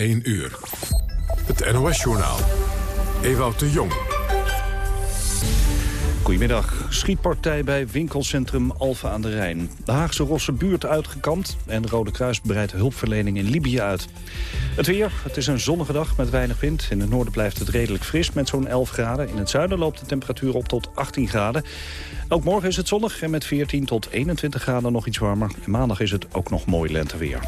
1 uur. Het NOS-journaal. Ewout de Jong. Goedemiddag. Schietpartij bij winkelcentrum Alfa aan de Rijn. De Haagse Rosse buurt uitgekampt en Rode Kruis bereidt hulpverlening in Libië uit. Het weer, het is een zonnige dag met weinig wind. In het noorden blijft het redelijk fris met zo'n 11 graden. In het zuiden loopt de temperatuur op tot 18 graden. Ook morgen is het zonnig en met 14 tot 21 graden nog iets warmer. En maandag is het ook nog mooi lenteweer.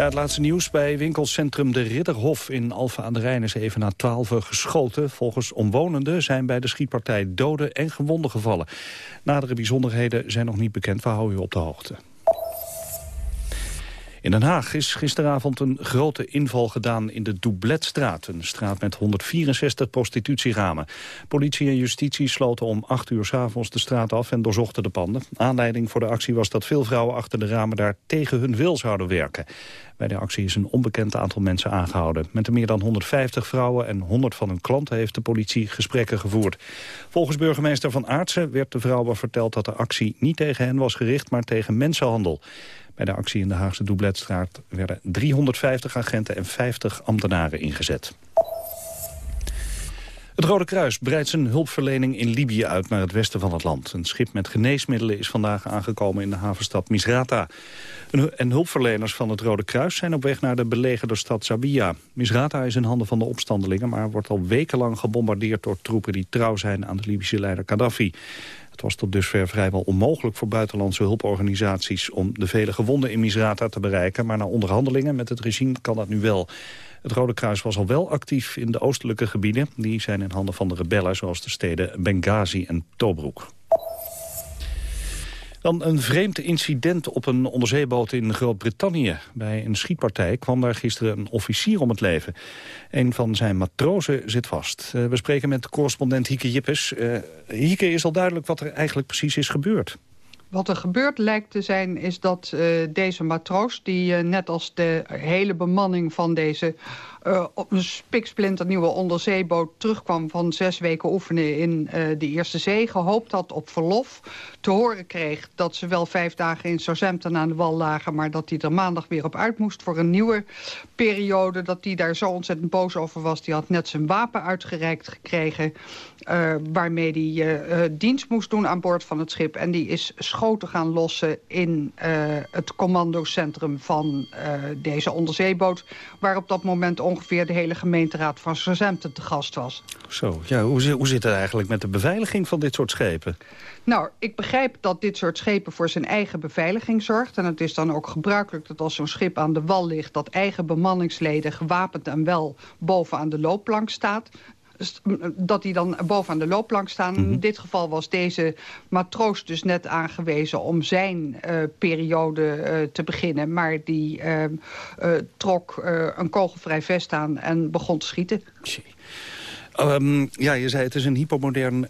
Ja, het laatste nieuws bij winkelcentrum De Ridderhof in Alphen aan de Rijn is even na 12 geschoten. Volgens omwonenden zijn bij de schietpartij doden en gewonden gevallen. Nadere bijzonderheden zijn nog niet bekend. We houden u op de hoogte. In Den Haag is gisteravond een grote inval gedaan in de Doubletstraat. Een straat met 164 prostitutieramen. Politie en justitie sloten om 8 uur s avonds de straat af en doorzochten de panden. Aanleiding voor de actie was dat veel vrouwen achter de ramen daar tegen hun wil zouden werken. Bij de actie is een onbekend aantal mensen aangehouden. Met de meer dan 150 vrouwen en 100 van hun klanten heeft de politie gesprekken gevoerd. Volgens burgemeester Van Aartsen werd de vrouwen verteld dat de actie niet tegen hen was gericht, maar tegen mensenhandel. Bij de actie in de Haagse Doubletstraat werden 350 agenten en 50 ambtenaren ingezet. Het Rode Kruis breidt zijn hulpverlening in Libië uit naar het westen van het land. Een schip met geneesmiddelen is vandaag aangekomen in de havenstad Misrata. En hulpverleners van het Rode Kruis zijn op weg naar de belegerde stad Zabia. Misrata is in handen van de opstandelingen, maar wordt al wekenlang gebombardeerd door troepen die trouw zijn aan de Libische leider Gaddafi. Het was tot dusver vrijwel onmogelijk voor buitenlandse hulporganisaties... om de vele gewonden in Misrata te bereiken. Maar na onderhandelingen met het regime kan dat nu wel. Het Rode Kruis was al wel actief in de oostelijke gebieden. Die zijn in handen van de rebellen, zoals de steden Benghazi en Tobruk. Dan een vreemd incident op een onderzeeboot in Groot-Brittannië. Bij een schietpartij kwam daar gisteren een officier om het leven. Een van zijn matrozen zit vast. Uh, we spreken met correspondent Hieke Jippes. Uh, Hieke, is al duidelijk wat er eigenlijk precies is gebeurd? Wat er gebeurd lijkt te zijn is dat uh, deze matroos... die net als de hele bemanning van deze uh, op een spiksplinternieuwe onderzeeboot terugkwam van zes weken oefenen in uh, de Eerste Zee. Gehoopt had op verlof. Te horen kreeg dat ze wel vijf dagen in Southampton aan de wal lagen... maar dat hij er maandag weer op uit moest voor een nieuwe periode. Dat hij daar zo ontzettend boos over was. Die had net zijn wapen uitgereikt gekregen... Uh, waarmee hij dienst moest doen aan boord van het schip. En die is schoten gaan lossen in het commandocentrum van deze onderzeeboot... waar op dat moment ongeveer de hele gemeenteraad van Southampton te gast was. Zo, ja, hoe, hoe zit het eigenlijk met de beveiliging van dit soort schepen? Nou, ik begrijp dat dit soort schepen voor zijn eigen beveiliging zorgt. En het is dan ook gebruikelijk dat als zo'n schip aan de wal ligt... dat eigen bemanningsleden gewapend en wel boven aan de loopplank staat dat die dan bovenaan de loopplank staan. Mm -hmm. In dit geval was deze matroos dus net aangewezen om zijn uh, periode uh, te beginnen. Maar die uh, trok een kogelvrij vest aan en begon te schieten. Um, ja, je zei het is een hypermodern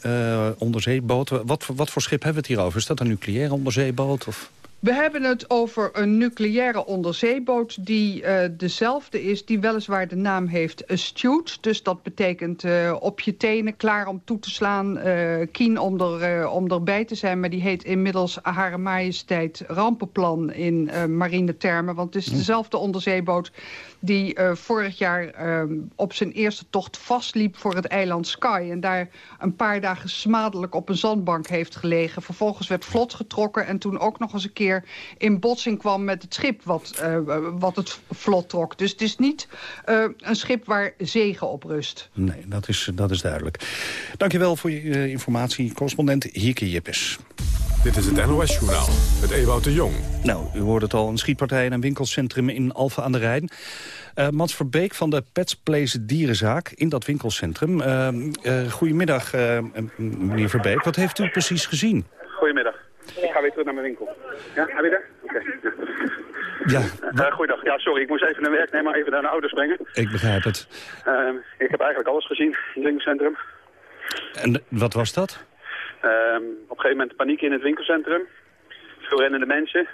onderzeeboot. Wat, wat voor schip hebben we het hier over? Is dat een nucleaire onderzeeboot? Of? We hebben het over een nucleaire onderzeeboot die uh, dezelfde is... die weliswaar de naam heeft Astute. Dus dat betekent uh, op je tenen, klaar om toe te slaan... Uh, keen om, er, om erbij te zijn. Maar die heet inmiddels Hare Majesteit Rampenplan in marine termen. Want het is dezelfde onderzeeboot die vorig jaar uh, op zijn eerste tocht vastliep voor het eiland Skye. En daar een paar dagen smadelijk op een zandbank heeft gelegen. Vervolgens werd vlot getrokken en toen ook nog eens een keer in botsing kwam met het schip wat, uh, wat het vlot trok. Dus het is niet een schip waar zegen op rust. Nee, dat is, dat is duidelijk. Dankjewel voor je informatie, correspondent Hieke Jippes. Dit is het NOS-journaal met Ewout de Jong. Nou, u hoorde het al, een schietpartij in een winkelcentrum in Alphen aan de Rijn. Uh, Mats Verbeek van de Pets Place Dierenzaak in dat winkelcentrum. Uh, uh, goedemiddag, meneer Verbeek. Wat heeft u precies gezien? Goedemiddag. Ik ga weer terug naar mijn winkel. Ja, heb je daar? Oké. Ja. goeiedag. Ja, sorry, ik moest even naar werk nemen, even naar de ouders brengen. Ik begrijp het. Ehm, ik heb eigenlijk alles gezien in het winkelcentrum. En wat was dat? Um, op een gegeven moment paniek in het winkelcentrum. Veel rennende mensen.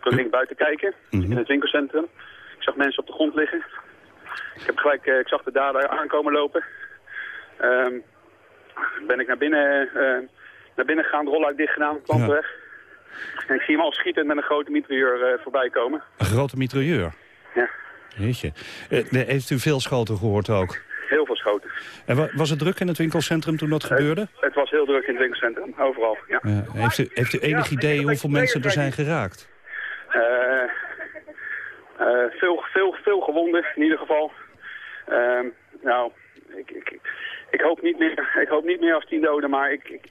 Toen ging ik buiten kijken mm -hmm. in het winkelcentrum. Ik zag mensen op de grond liggen. Ik, heb gelijk, uh, ik zag de dader aankomen lopen. Um, ben ik naar binnen, uh, naar binnen gegaan, rolluik dicht gedaan, kwam ja. weg. En ik zie hem al schietend met een grote mitrailleur uh, voorbij komen. Een grote mitrailleur? Ja. Jeetje. Uh, heeft u veel schoten gehoord ook? Heel veel schoten. En was het druk in het winkelcentrum toen dat gebeurde? Het was heel druk in het winkelcentrum, overal, ja. heeft, u, heeft u enig idee hoeveel mensen er zijn geraakt? veel, veel, veel gewonden, in ieder geval. Ehm, nou, ik, ik, ik, hoop niet meer, ik hoop niet meer als tien doden, maar ik, ik,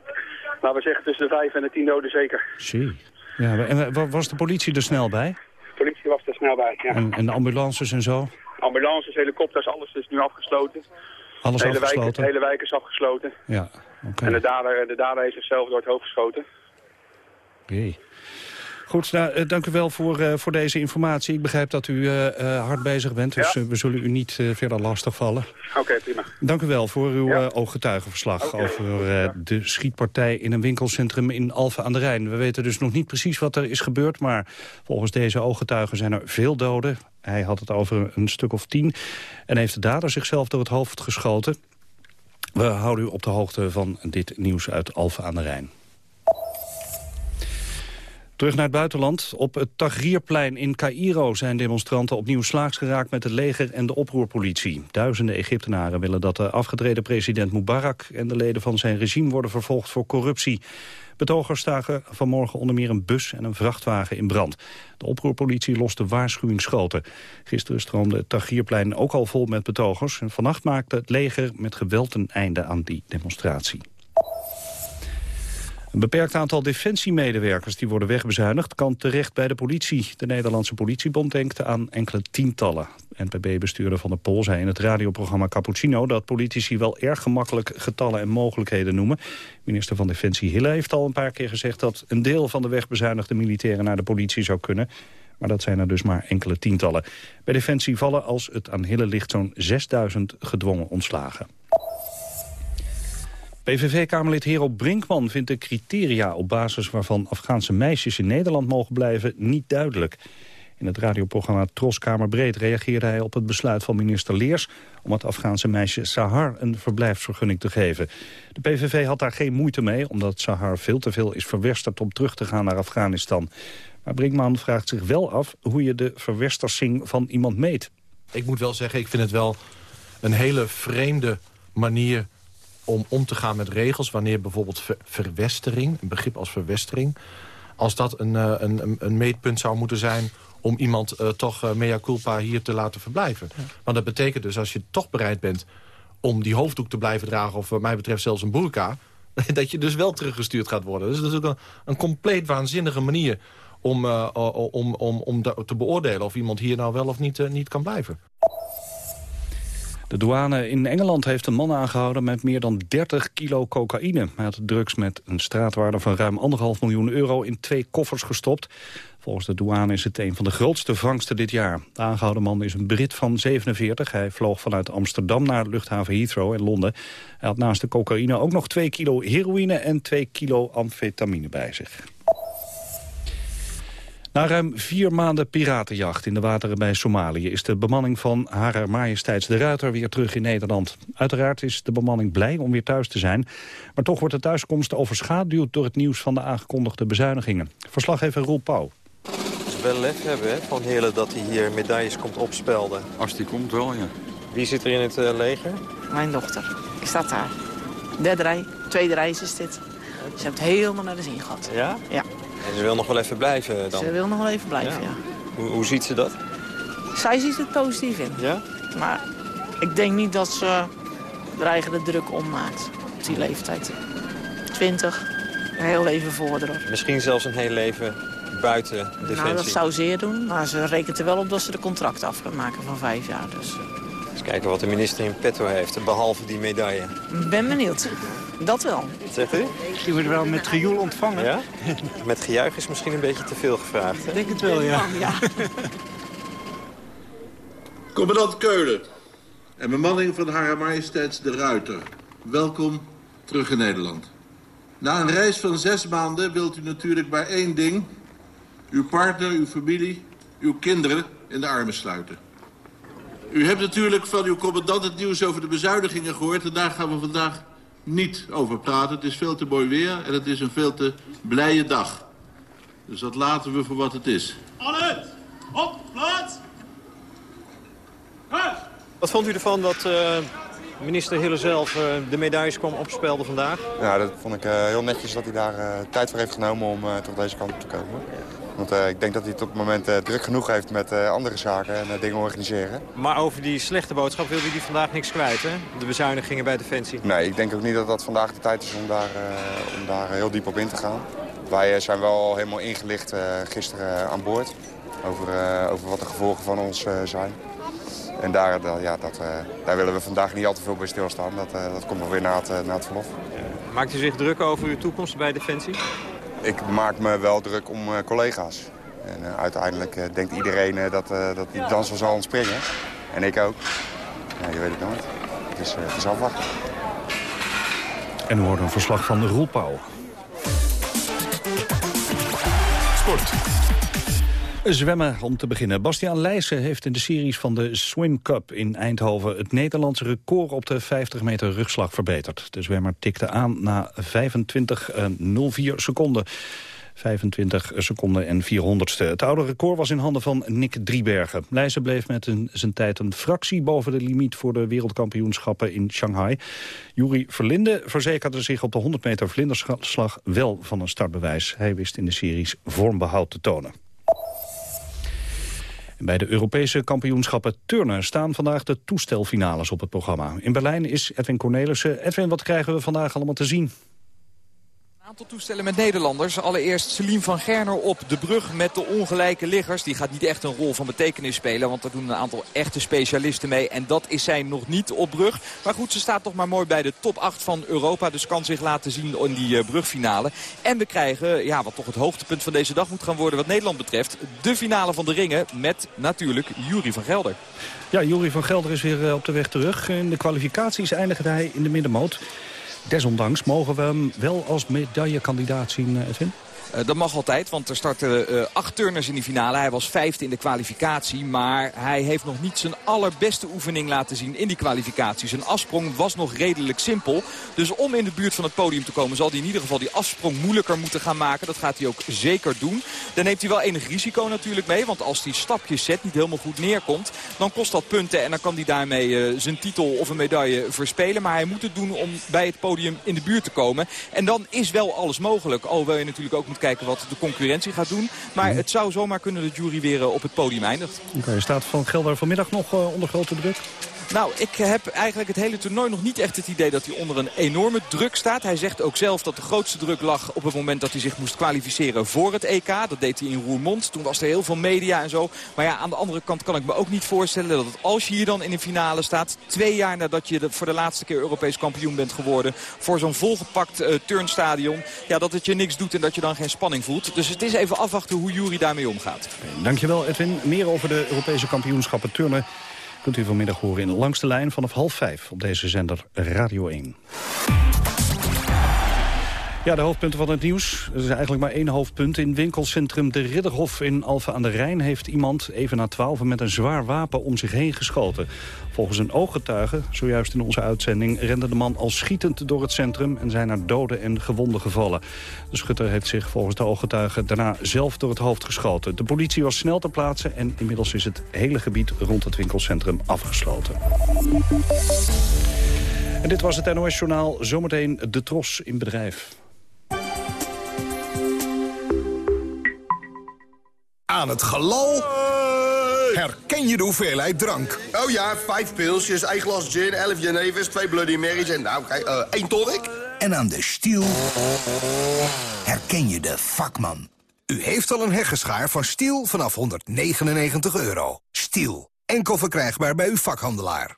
laten we zeggen tussen de vijf en de tien doden zeker. Zie. Ja, en was de politie er snel bij? De politie was er snel bij, ja. En, en de ambulances en zo? Ambulances, helikopters, alles is nu afgesloten. Alles de hele afgesloten? Wijk, de hele wijk is afgesloten. Ja, oké. En de dader, de dader heeft zichzelf door het hoofd geschoten. Oké. Goed, nou, uh, dank u wel voor, uh, voor deze informatie. Ik begrijp dat u uh, hard bezig bent, dus ja. we zullen u niet verder lastigvallen. Oké, okay, prima. Dank u wel voor uw ja. ooggetuigenverslag okay. over de schietpartij in een winkelcentrum in Alphen aan de Rijn. We weten dus nog niet precies wat er is gebeurd, maar volgens deze ooggetuigen zijn er veel doden. Hij had het over een stuk of tien en heeft de dader zichzelf door het hoofd geschoten. We houden u op de hoogte van dit nieuws uit Alphen aan de Rijn. Terug naar het buitenland. Op het Tahrirplein in Cairo zijn demonstranten opnieuw slaags geraakt met het leger en de oproerpolitie. Duizenden Egyptenaren willen dat de afgetreden president Mubarak en de leden van zijn regime worden vervolgd voor corruptie. Betogers staken vanmorgen onder meer een bus en een vrachtwagen in brand. De oproerpolitie loste waarschuwingsschoten. Gisteren stroomde het Tahrirplein ook al vol met betogers. En vannacht maakte het leger met geweld een einde aan die demonstratie. Een beperkt aantal defensiemedewerkers die worden wegbezuinigd... kan terecht bij de politie. De Nederlandse politiebond denkt aan enkele tientallen. NPB-bestuurder Van der Pol zei in het radioprogramma Cappuccino... dat politici wel erg gemakkelijk getallen en mogelijkheden noemen. Minister van Defensie Hille heeft al een paar keer gezegd... dat een deel van de wegbezuinigde militairen naar de politie zou kunnen... Maar dat zijn er dus maar enkele tientallen. Bij Defensie vallen als het aan Hille ligt zo'n 6000 gedwongen ontslagen. PVV-kamerlid Hero Brinkman vindt de criteria op basis waarvan Afghaanse meisjes in Nederland mogen blijven niet duidelijk. In het radioprogramma Troskamerbreed reageerde hij op het besluit van minister Leers om het Afghaanse meisje Sahar een verblijfsvergunning te geven. De PVV had daar geen moeite mee, omdat Sahar veel te veel is verwesterd om terug te gaan naar Afghanistan. Maar Brinkman vraagt zich wel af hoe je de verwestersing van iemand meet. Ik moet wel zeggen, ik vind het wel een hele vreemde manier om om te gaan met regels... wanneer bijvoorbeeld ver verwestering, een begrip als verwestering... als dat een, uh, een, een meetpunt zou moeten zijn om iemand uh, toch uh, mea culpa hier te laten verblijven. Ja. Want dat betekent dus als je toch bereid bent om die hoofddoek te blijven dragen... of wat mij betreft zelfs een burka, dat je dus wel teruggestuurd gaat worden. Dus dat is ook een, een compleet waanzinnige manier om, uh, om, om, om te beoordelen... of iemand hier nou wel of niet, niet kan blijven. De douane in Engeland heeft een man aangehouden met meer dan 30 kilo cocaïne. Hij had drugs met een straatwaarde van ruim 1,5 miljoen euro in twee koffers gestopt. Volgens de douane is het een van de grootste vangsten dit jaar. De aangehouden man is een Brit van 47. Hij vloog vanuit Amsterdam naar luchthaven Heathrow in Londen. Hij had naast de cocaïne ook nog 2 kilo heroïne en 2 kilo amfetamine bij zich. Na ruim vier maanden piratenjacht in de wateren bij Somalië... is de bemanning van Harer Majesteits de Ruiter weer terug in Nederland. Uiteraard is de bemanning blij om weer thuis te zijn... maar toch wordt de thuiskomst overschaduwd door het nieuws van de aangekondigde bezuinigingen. Verslaggever Roel Pauw. Ze wel lef hebben hè, van Hille dat hij hier medailles komt opspelden. Als die komt wel, ja. Wie zit er in het uh, leger? Mijn dochter. Ik sta daar. Derde rij, tweede reis is dit. Ze heeft helemaal naar de zin gehad. Ja? Ja. En ze wil nog wel even blijven dan? Ze wil nog wel even blijven, ja. ja. Hoe, hoe, ziet ze dat? Zij ziet het positief in. Ja? Maar ik denk niet dat ze er eigen de druk om maakt op die leeftijd. 20, een heel leven vorderen. Misschien zelfs een heel leven buiten Defensie? Nou, dat zou zeer doen. Maar ze rekent er wel op dat ze de contract af kan maken van vijf jaar. Dus, Eens kijken wat de minister in petto heeft, behalve die medaille. Ben benieuwd. Dat wel. Wat zegt u? Die wordt wel met gejoel ontvangen. Ja? Met gejuich is misschien een beetje te veel gevraagd. Ik denk het wel, ja. ja. Commandant Keulen en bemanning van Hare Majesteits de Ruiter. Welkom terug in Nederland. Na een reis van zes maanden wilt u natuurlijk maar één ding. Uw partner, uw familie, uw kinderen in de armen sluiten. U hebt natuurlijk van uw commandant het nieuws over de bezuinigingen gehoord... en daar gaan we vandaag niet over praten. Het is veel te mooi weer en het is een veel te blije dag. Dus dat laten we voor wat het is. Alert! Op, plaats! Wat vond u ervan dat uh, minister Hille zelf uh, de medailles kwam opspelden vandaag? Ja, dat vond ik uh, heel netjes dat hij daar tijd voor heeft genomen om tot deze kant op te komen. Want ik denk dat hij het op het moment druk genoeg heeft met andere zaken en dingen organiseren. Maar over die slechte boodschap wilde hij vandaag niks kwijt, hè? De bezuinigingen bij Defensie. Nee, ik denk ook niet dat dat vandaag de tijd is om daar, om daar heel diep op in te gaan. Wij zijn wel helemaal ingelicht gisteren aan boord over, over wat de gevolgen van ons zijn. En daar, ja, dat, daar willen we vandaag niet al te veel bij stilstaan. Dat, dat komt nog weer na het, na het verlof. Maakt u zich druk over uw toekomst bij Defensie? Ik maak me wel druk om collega's. En uiteindelijk denkt iedereen dat, dat die dans zal ontspringen. En ik ook. Ja, je weet het nooit. Het is, het is afwachten. En we horen een verslag van de Roelpauw. Sport. Zwemmen om te beginnen. Bastiaan Leijsen heeft in de series van de Swim Cup in Eindhoven... het Nederlandse record op de 50 meter rugslag verbeterd. De zwemmer tikte aan na 25,04 seconden. 25 seconden en 400ste. Het oude record was in handen van Nick Driebergen. Leijzen bleef met zijn tijd een fractie boven de limiet... voor de wereldkampioenschappen in Shanghai. Juri Verlinde verzekerde zich op de 100 meter vlinderslag wel van een startbewijs. Hij wist in de series vormbehoud te tonen. Bij de Europese kampioenschappen turnen staan vandaag de toestelfinales op het programma. In Berlijn is Edwin Cornelissen. Edwin, wat krijgen we vandaag allemaal te zien? Aantal toestellen met Nederlanders. Allereerst Celine van Gerner op de brug met de ongelijke liggers. Die gaat niet echt een rol van betekenis spelen. Want er doen een aantal echte specialisten mee. En dat is zij nog niet op brug. Maar goed, ze staat toch maar mooi bij de top 8 van Europa. Dus kan zich laten zien in die uh, brugfinale. En we krijgen, ja, wat toch het hoogtepunt van deze dag moet gaan worden wat Nederland betreft. De finale van de ringen met natuurlijk Jury van Gelder. Ja, Jury van Gelder is weer eh, op de weg terug. In de kwalificaties eindigde hij in de middenmoot. Desondanks mogen we hem wel als medaillekandidaat zien, eh, Edwin? Uh, dat mag altijd, want er starten uh, acht turners in de finale. Hij was vijfde in de kwalificatie, maar hij heeft nog niet zijn allerbeste oefening laten zien in die kwalificatie. Zijn afsprong was nog redelijk simpel. Dus om in de buurt van het podium te komen zal hij in ieder geval die afsprong moeilijker moeten gaan maken. Dat gaat hij ook zeker doen. Dan neemt hij wel enig risico natuurlijk mee, want als die stapjes zet niet helemaal goed neerkomt, dan kost dat punten en dan kan hij daarmee uh, zijn titel of een medaille verspelen. Maar hij moet het doen om bij het podium in de buurt te komen. En dan is wel alles mogelijk, alhoewel je natuurlijk ook moet kijken wat de concurrentie gaat doen. Maar het zou zomaar kunnen dat jury weer eh, op het podium eindigt. Oké, staat Van Gelder vanmiddag nog uh, onder grote druk? Nou, ik heb eigenlijk het hele toernooi nog niet echt het idee dat hij onder een enorme druk staat. Hij zegt ook zelf dat de grootste druk lag op het moment dat hij zich moest kwalificeren voor het EK. Dat deed hij in Roermond. Toen was er heel veel media en zo. Maar ja, aan de andere kant kan ik me ook niet voorstellen dat als je hier dan in de finale staat... twee jaar nadat je voor de laatste keer Europees kampioen bent geworden... voor zo'n volgepakt uh, turnstadion, ja, dat het je niks doet en dat je dan geen spanning voelt. Dus het is even afwachten hoe Jury daarmee omgaat. Dankjewel Edwin. Meer over de Europese kampioenschappen turnen u vanmiddag horen in Langste Lijn vanaf half vijf op deze zender Radio 1. Ja, de hoofdpunten van het nieuws. Er is eigenlijk maar één hoofdpunt. In winkelcentrum De Ridderhof in Alphen aan de Rijn... heeft iemand even na twaalf met een zwaar wapen om zich heen geschoten. Volgens een ooggetuige, zojuist in onze uitzending... rende de man al schietend door het centrum... en zijn er doden en gewonden gevallen. De schutter heeft zich volgens de ooggetuige daarna zelf door het hoofd geschoten. De politie was snel ter plaatse... en inmiddels is het hele gebied rond het winkelcentrum afgesloten. En dit was het NOS Journaal. Zometeen de Tros in bedrijf. Aan het galal herken je de hoeveelheid drank. Oh ja, vijf pilsjes, één glas gin, elf Genevers, twee Bloody Marys en nou, kijk, uh, één tonic. En aan de stiel herken je de vakman. U heeft al een heggeschaar van Stiel vanaf 199 euro. Stiel, enkel verkrijgbaar bij uw vakhandelaar.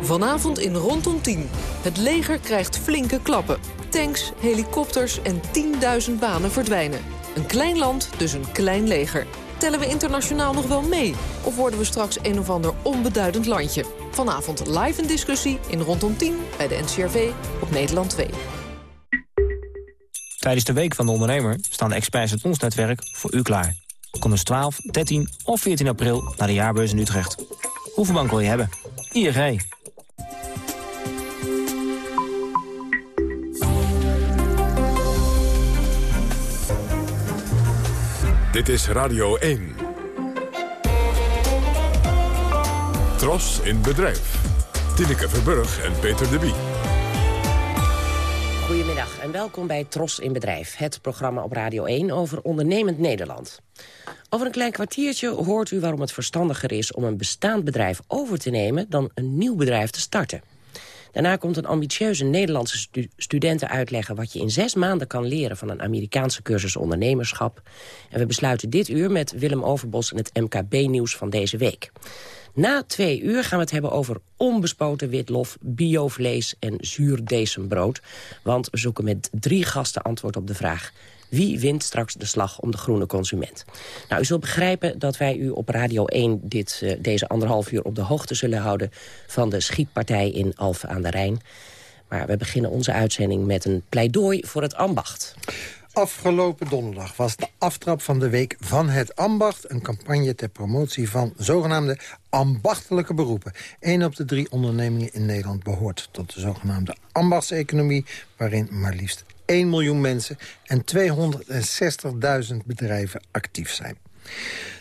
Vanavond in Rondom 10. Het leger krijgt flinke klappen. Tanks, helikopters en 10.000 banen verdwijnen. Een klein land, dus een klein leger. Tellen we internationaal nog wel mee? Of worden we straks een of ander onbeduidend landje? Vanavond live een discussie in Rondom 10 bij de NCRV op Nederland 2. Tijdens de Week van de Ondernemer staan de experts uit ons netwerk voor u klaar. Kom dus 12, 13 of 14 april naar de jaarbeurs in Utrecht. Hoeveel bank wil je hebben? ING. Dit is Radio 1. Tros in bedrijf. Tineke Verburg en Peter de. Welkom bij Tros in Bedrijf. Het programma op Radio 1 over ondernemend Nederland. Over een klein kwartiertje hoort u waarom het verstandiger is... om een bestaand bedrijf over te nemen dan een nieuw bedrijf te starten. Daarna komt een ambitieuze Nederlandse stu studenten uitleggen... wat je in zes maanden kan leren van een Amerikaanse cursus ondernemerschap. En we besluiten dit uur met Willem Overbos en het MKB-nieuws van deze week. Na twee uur gaan we het hebben over onbespoten witlof, biovlees en zuur brood. Want we zoeken met drie gasten antwoord op de vraag... Wie wint straks de slag om de groene consument? Nou, u zult begrijpen dat wij u op Radio 1 dit, uh, deze anderhalf uur op de hoogte zullen houden... van de schietpartij in Alphen aan de Rijn. Maar we beginnen onze uitzending met een pleidooi voor het ambacht. Afgelopen donderdag was de aftrap van de Week van het Ambacht... een campagne ter promotie van zogenaamde ambachtelijke beroepen. Eén op de drie ondernemingen in Nederland behoort tot de zogenaamde ambachtseconomie... waarin maar liefst 1 miljoen mensen en 260.000 bedrijven actief zijn.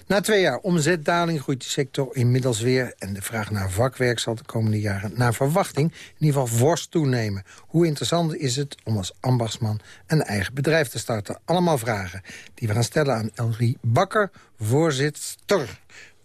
Na twee jaar omzetdaling groeit de sector inmiddels weer... en de vraag naar vakwerk zal de komende jaren naar verwachting... in ieder geval worst toenemen. Hoe interessant is het om als ambachtsman een eigen bedrijf te starten? Allemaal vragen die we gaan stellen aan Elrie Bakker, voorzitter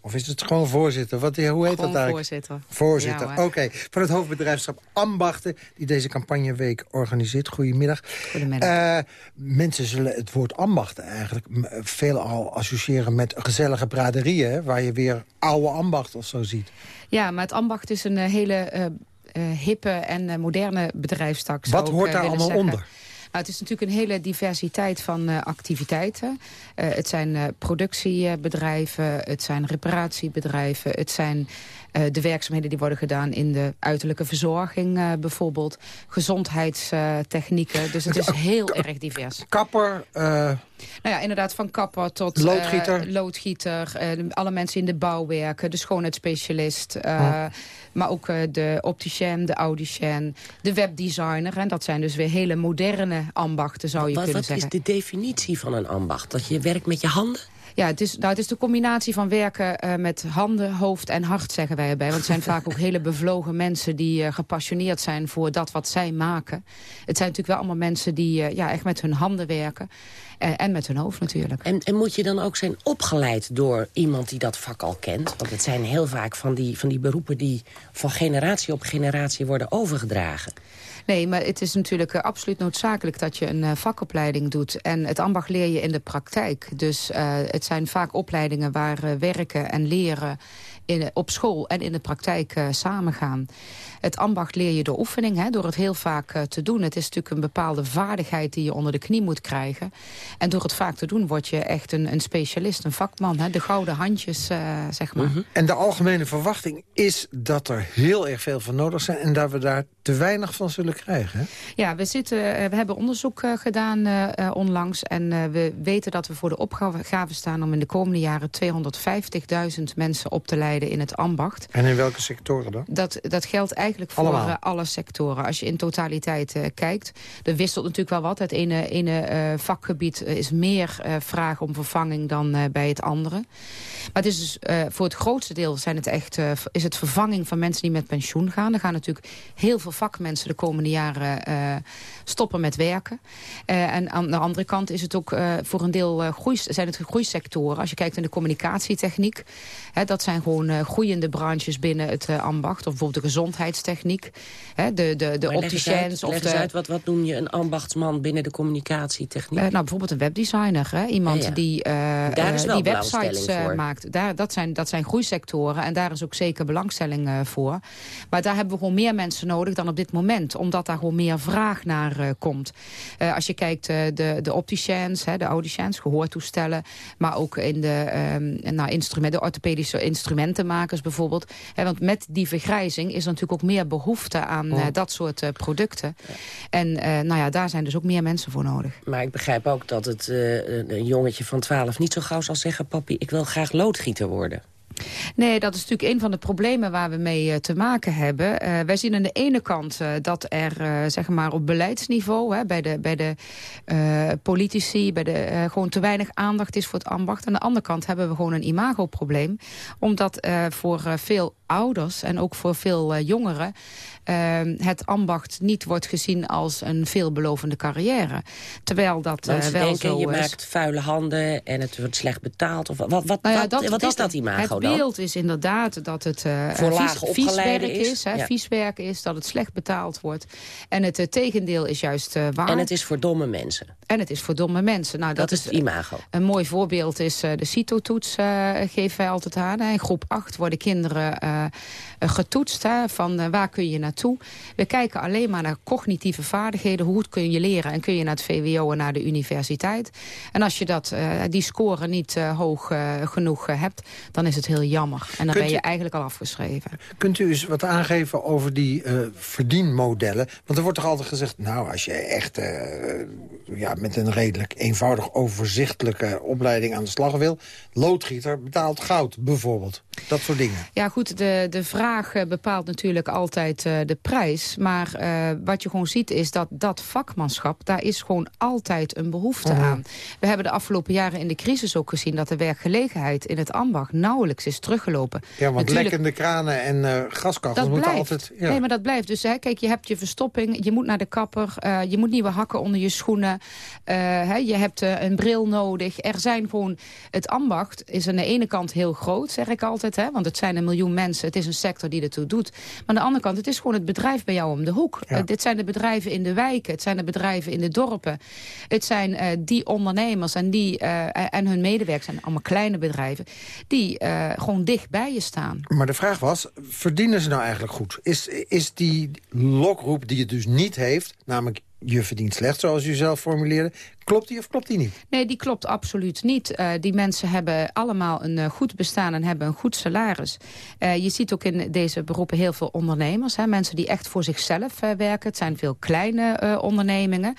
of is het gewoon voorzitter? Wat, hoe heet dat eigenlijk? voorzitter. Voorzitter, oké. Van het hoofdbedrijfschap Ambachten... die deze campagneweek organiseert. Goedemiddag. Goedemiddag. Uh, mensen zullen het woord ambachten eigenlijk veel al associëren met gezellige braderieën... waar je weer oude ambacht of zo ziet. Ja, maar het ambacht is een eh, hele uh, hippe en moderne bedrijfstak. Wat hoort daar allemaal onder? Nou, het is natuurlijk een hele diversiteit van uh, activiteiten. Uh, het zijn uh, productiebedrijven, het zijn reparatiebedrijven... het zijn de werkzaamheden die worden gedaan in de uiterlijke verzorging bijvoorbeeld. Gezondheidstechnieken. dus het is heel erg divers. Kapper... Nou ja, inderdaad, van kapper tot loodgieter, loodgieter alle mensen in de bouw werken, de schoonheidsspecialist... Oh. Maar ook uh, de opticien, de audicien, de webdesigner. En dat zijn dus weer hele moderne ambachten, zou je wat, kunnen wat zeggen. Wat is de definitie van een ambacht? Dat je werkt met je handen? Ja, het is, nou, het is de combinatie van werken uh, met handen, hoofd en hart, zeggen wij erbij. Want het zijn vaak ook hele bevlogen mensen die uh, gepassioneerd zijn voor dat wat zij maken. Het zijn natuurlijk wel allemaal mensen die uh, ja, echt met hun handen werken. en met hun hoofd natuurlijk. En, en moet je dan ook zijn opgeleid door iemand die dat vak al kent? Want het zijn heel vaak van die, van die beroepen die van generatie op generatie worden overgedragen. Nee, maar het is natuurlijk uh, absoluut noodzakelijk dat je een uh, vakopleiding doet. En het ambacht leer je in de praktijk. Dus uh, het zijn vaak opleidingen waar werken en leren in, op school en in de praktijk samengaan. Het ambacht leer je door oefening, hè, door het heel vaak uh, te doen. Het is natuurlijk een bepaalde vaardigheid die je onder de knie moet krijgen. En door het vaak te doen word je echt een, een specialist, een vakman. Hè, de gouden handjes, uh, zeg maar. -hmm. En de algemene verwachting is dat er heel erg veel van nodig zijn... en dat we daar te weinig van zullen krijgen. Hè? Ja, we, zitten, uh, we hebben onderzoek gedaan onlangs. En we weten dat we voor de opgave staan om in de komende jaren... 250.000 mensen op te leiden in het ambacht. En in welke sectoren dan? Dat, dat geldt eigenlijk voor Allemaal. alle sectoren. Als je in totaliteit uh, kijkt, er wisselt natuurlijk wel wat. Het ene, ene vakgebied is meer vraag om vervanging dan bij het andere. Maar het is dus, voor het grootste deel zijn het echt, is het vervanging van mensen die met pensioen gaan. Er gaan natuurlijk heel veel vakmensen de komende jaren stoppen met werken. en aan de andere kant is het ook voor een deel groei, zijn het groeisectoren. Als je kijkt naar de communicatietechniek, hè, dat zijn gewoon groeiende branches binnen het ambacht. Of bijvoorbeeld de gezondheidstechniek. Hè, de de, de opticiens of de... uit wat, wat noem je een ambachtsman binnen de communicatietechniek? Eh, nou, bijvoorbeeld een webdesigner. Hè? Iemand Ja, ja. die, eh, Daar is eh, wel die websites eh, maakt. Daar, dat, zijn, dat zijn groeisectoren en daar is ook zeker belangstelling eh, voor. Maar daar hebben we gewoon meer mensen nodig dan op dit moment. Omdat daar gewoon meer vraag naar eh, komt. Eh, als je kijkt, eh, de, de opticiens, hè, de audiciëns, gehoortoestellen. Maar ook in de, ehm, nou, instrumenten, de orthopedische instrumentenmakers bijvoorbeeld. Hè, want met die vergrijzing is er natuurlijk ook meer behoefte aan Oh. dat soort producten. En nou ja, daar zijn dus ook meer mensen voor nodig. Maar ik begrijp ook dat het een jongetje van 12 niet zo gauw zal zeggen... papi, ik wil graag loodgieter worden. Nee, dat is natuurlijk een van de problemen waar we mee eh, te maken hebben. Eh, wij zien aan de ene kant eh, dat er zeg maar op beleidsniveau... Hè, bij de, bij de politici bij de, gewoon te weinig aandacht is voor het ambacht. Aan de andere kant hebben we gewoon een imagoprobleem. Omdat voor veel ouders en ook voor veel jongeren... eh, het ambacht niet wordt gezien als een veelbelovende carrière. Terwijl dat eh, wel denken, zo je is. maakt vuile handen en het wordt slecht betaald. Of wat, wat, Nou ja, wat, wat is dat imago Het dan? beeld is inderdaad dat het eh Voor vies, werk is. is. hè, Ja. Vies werk is, dat het slecht betaald wordt. En het eh, tegendeel is juist eh, waar. En het is voor domme mensen. En het is voor domme mensen. Nou, Dat is het imago. Een mooi voorbeeld is eh, de CITO-toets, eh, geven wij altijd aan. In groep 8 worden kinderen eh, eh, getoetst. Hè, van eh, waar kun je naartoe? We kijken alleen maar naar cognitieve vaardigheden. Hoe goed kun je leren? En kun je naar het VWO en naar de universiteit? En als je dat, eh, die score niet eh, hoog eh, genoeg hebt... dan is het heel jammer. En dan Kunt ben je u- eigenlijk al afgeschreven. Kunt u eens wat aangeven over die verdienmodellen? Want er wordt toch altijd gezegd... nou, als je echt ja, met een redelijk eenvoudig overzichtelijke opleiding aan de slag wil... loodgieter betaalt goud, bijvoorbeeld. Dat soort dingen. Ja goed, de, de vraag bepaalt natuurlijk altijd de prijs. Maar eh, wat je gewoon ziet is dat dat vakmanschap... daar is gewoon altijd een behoefte Mhm. aan. We hebben de afgelopen jaren in de crisis ook gezien... dat de werkgelegenheid in het ambacht nauwelijks is teruggelopen. Ja, want Natuurlijk- lekkende kranen en eh gaskachels dat moeten blijft. altijd... Ja. Nee, maar dat blijft. Dus hè, kijk, je hebt je verstopping, je moet naar de kapper... eh, je moet nieuwe hakken onder je schoenen. eh, hè, je hebt eh, een bril nodig. Er zijn gewoon... Het ambacht is aan de ene kant heel groot, zeg ik altijd. Hè, want het zijn een miljoen mensen. Het is een sector die ertoe doet. Maar aan de andere kant, het is gewoon het bedrijf bij jou om de hoek. Ja. Dit zijn de bedrijven in de wijken. Het zijn de bedrijven in de dorpen. Het zijn eh, die ondernemers en, die, eh, en hun medewerkers... zijn allemaal kleine bedrijven... die eh, gewoon dicht bij je staan. Maar de vraag was, verdienen ze nou eigenlijk goed? Is, is die lokroep die het dus niet heeft, namelijk je verdient slecht, zoals u zelf formuleerde... klopt die of klopt die niet? Nee, die klopt absoluut niet. Eh, die mensen hebben allemaal een eh, goed bestaan en hebben een goed salaris. Eh, je ziet ook in deze beroepen heel veel ondernemers. Hè, mensen die echt voor zichzelf werken. Het zijn veel kleine ondernemingen.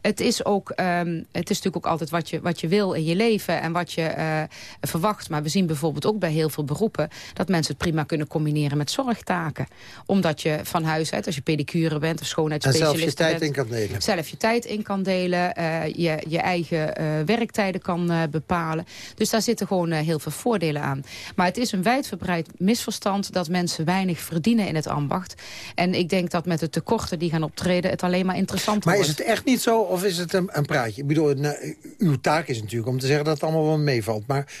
Het is, ook, ehm, het is natuurlijk ook altijd wat je, wat je wil in je leven en wat je verwacht. Maar we zien bijvoorbeeld ook bij heel veel beroepen... dat mensen het prima kunnen combineren met zorgtaken. Omdat je van huis uit, als je pedicure bent of schoonheidsspecialist zelf je tijd bent, in kan delen. zelf je tijd in kan delen, je, je eigen eh, werktijden kan eh, bepalen. Dus daar zitten gewoon eh, heel veel voordelen aan. Maar het is een wijdverbreid misverstand dat mensen weinig verdienen in het ambacht. En ik denk dat met de tekorten die gaan optreden het alleen maar interessanter Maar is wordt. het echt niet zo of is het een, een praatje? Ik bedoel, nou, uw taak is natuurlijk om te zeggen dat het allemaal wel meevalt. Maar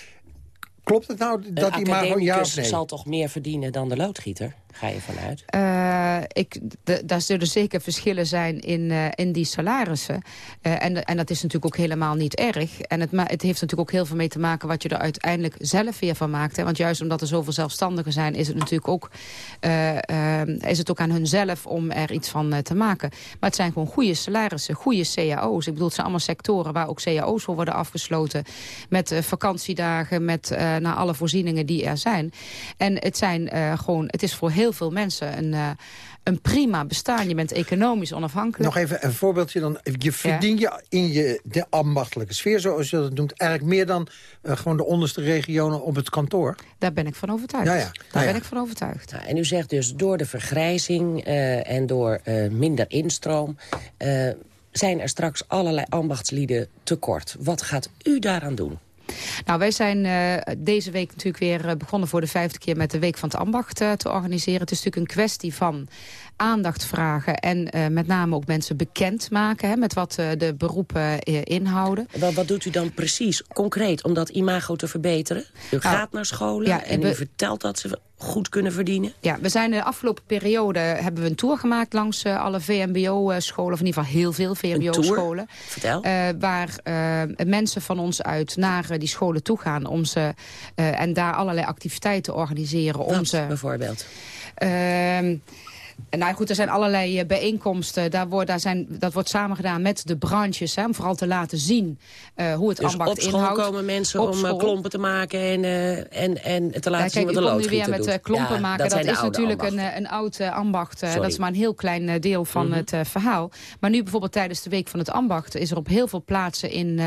klopt het nou dat die maar gewoon ja of academicus nee? zal toch meer verdienen dan de loodgieter? Ga je vanuit? Eh, ik, daar zullen zeker verschillen zijn in, eh, in die salarissen. Eh, en, en dat is natuurlijk ook helemaal niet erg. En het, het heeft natuurlijk ook heel veel mee te maken... wat je er uiteindelijk zelf weer van maakt. Hè? Want juist omdat er zoveel zelfstandigen zijn... is het natuurlijk ook, is het ook aan hunzelf om er iets van te maken. Maar het zijn gewoon goede salarissen, goede cao's. Ik bedoel, het zijn allemaal sectoren waar ook cao's voor worden afgesloten. Met vakantiedagen, met naar alle voorzieningen die er zijn. En het, zijn, gewoon, het is voor heel veel mensen een, eh, een prima bestaan. Je bent economisch onafhankelijk. Nog even een voorbeeldje dan. Je verdien je in je de ambachtelijke sfeer, zoals je dat noemt... eigenlijk meer dan eh, gewoon de onderste regionen op het kantoor? Daar ben ik van overtuigd. Ja, ja. Daar Nou ja. ben ik van overtuigd. Nou, en u zegt dus door de vergrijzing eh, en door eh, minder instroom... eh, zijn er straks allerlei ambachtslieden tekort. Wat gaat u daaraan doen? Nou, wij zijn eh, deze week natuurlijk weer eh, begonnen voor de vijfde keer met de Week van het Ambacht eh, te organiseren. Het is natuurlijk een kwestie van aandacht vragen en met name ook mensen bekend maken hè, met wat de beroepen inhouden. Wat, wat doet u dan precies, concreet, om dat imago te verbeteren? U Nou, gaat naar scholen ja, en u vertelt dat ze goed kunnen verdienen? Ja, we zijn de afgelopen periode hebben we een tour gemaakt langs uh, alle VMBO-scholen, of in ieder geval heel veel VMBO-scholen. Vertel. Uh, waar uh, mensen van ons uit naar die scholen toe gaan om ze, en daar allerlei activiteiten organiseren. Wat, om ze, bijvoorbeeld? Nou goed, er zijn allerlei eh, bijeenkomsten. Daar wordt, daar zijn, dat wordt samengedaan met de branches. Hè, om vooral te laten zien uh, hoe het dus ambacht op school inhoudt. komen mensen op om school. klompen te maken en, uh, en, en te laten ja, zien kijk, wat de u komt nu weer met doet. klompen ja, maken. Dat, Dat, is natuurlijk een, een oud ambacht. Sorry. dat is maar een heel klein deel van Mm -hmm. het verhaal. Maar nu bijvoorbeeld tijdens de Week van het Ambacht... is er op heel veel plaatsen in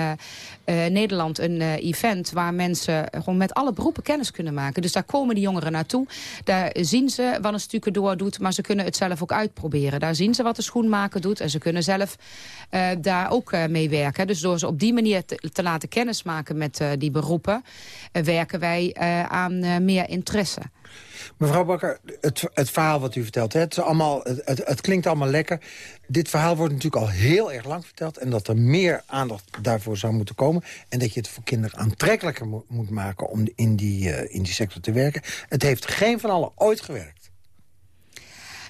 Nederland een event... waar mensen gewoon met alle beroepen kennis kunnen maken. Dus daar komen die jongeren naartoe. Daar zien ze wat een stukendoor doet, maar ze kunnen het zelf ook uitproberen. Daar zien ze wat de schoenmaker doet en ze kunnen zelf uh, daar ook uh, mee werken. Dus door ze op die manier te, te laten kennismaken met uh, die beroepen... werken wij aan meer interesse. Mevrouw Bakker, het, het verhaal wat u vertelt, hè, het, klinkt allemaal lekker. Dit verhaal wordt natuurlijk al heel erg lang verteld... en dat er meer aandacht daarvoor zou moeten komen... en dat je het voor kinderen aantrekkelijker mo moet maken om in die, in die sector te werken. Het heeft geen van allen ooit gewerkt.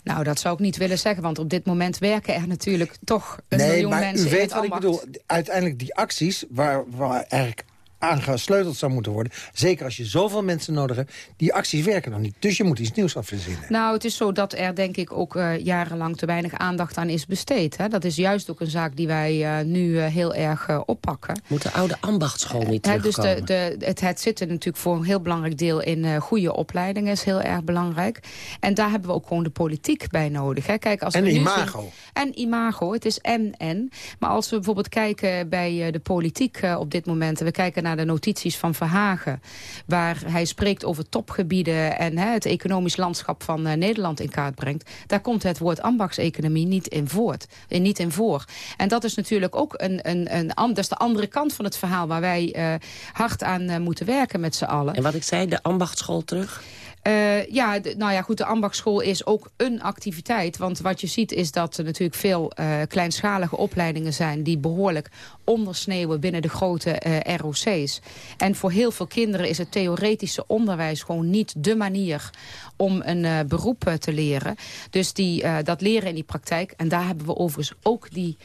Nou, dat zou ik niet willen zeggen, want op dit moment werken er natuurlijk toch een nee, miljoen maar mensen u weet wat ik bedoel. Uiteindelijk die acties waar, waar eigenlijk aan gesleuteld zou moeten worden. Zeker als je zoveel mensen nodig hebt. Die acties werken nog niet. Dus je moet iets nieuws afverzinnen. Nou, het is zo dat er denk ik ook uh, jarenlang te weinig aandacht aan is besteed. Hè? Dat is juist ook een zaak die wij uh, nu uh, heel erg oppakken. Moet de oude ambachtschool niet terugkomen? Dus de, de, het, het zit er natuurlijk voor een heel belangrijk deel in goede opleidingen. is heel erg belangrijk. En daar hebben we ook gewoon de politiek bij nodig. Hè? Kijk, als en we imago. Zien, en imago. Het is en-en. Maar als we bijvoorbeeld kijken bij de politiek op dit moment. We kijken naar de notities van Verhagen... waar hij spreekt over topgebieden en het economisch landschap van uh, Nederland in kaart brengt... daar komt het woord ambachtseconomie niet in, voort, eh, niet in voor. En dat is natuurlijk ook een, een, een, dat de andere kant van het verhaal... waar wij uh, hard aan moeten werken met z'n allen. En wat ik zei, de ambachtschool terug? Uh, ja, nou ja, goed, de ambachtschool is ook een activiteit. Want wat je ziet is dat er natuurlijk veel uh, kleinschalige opleidingen zijn... die behoorlijk ondersneeuwen binnen de grote uh, ROC's. En voor heel veel kinderen is het theoretische onderwijs gewoon niet de manier om een uh, beroep uh, te leren. Dus die, uh, dat leren in die praktijk. En daar hebben we overigens ook die,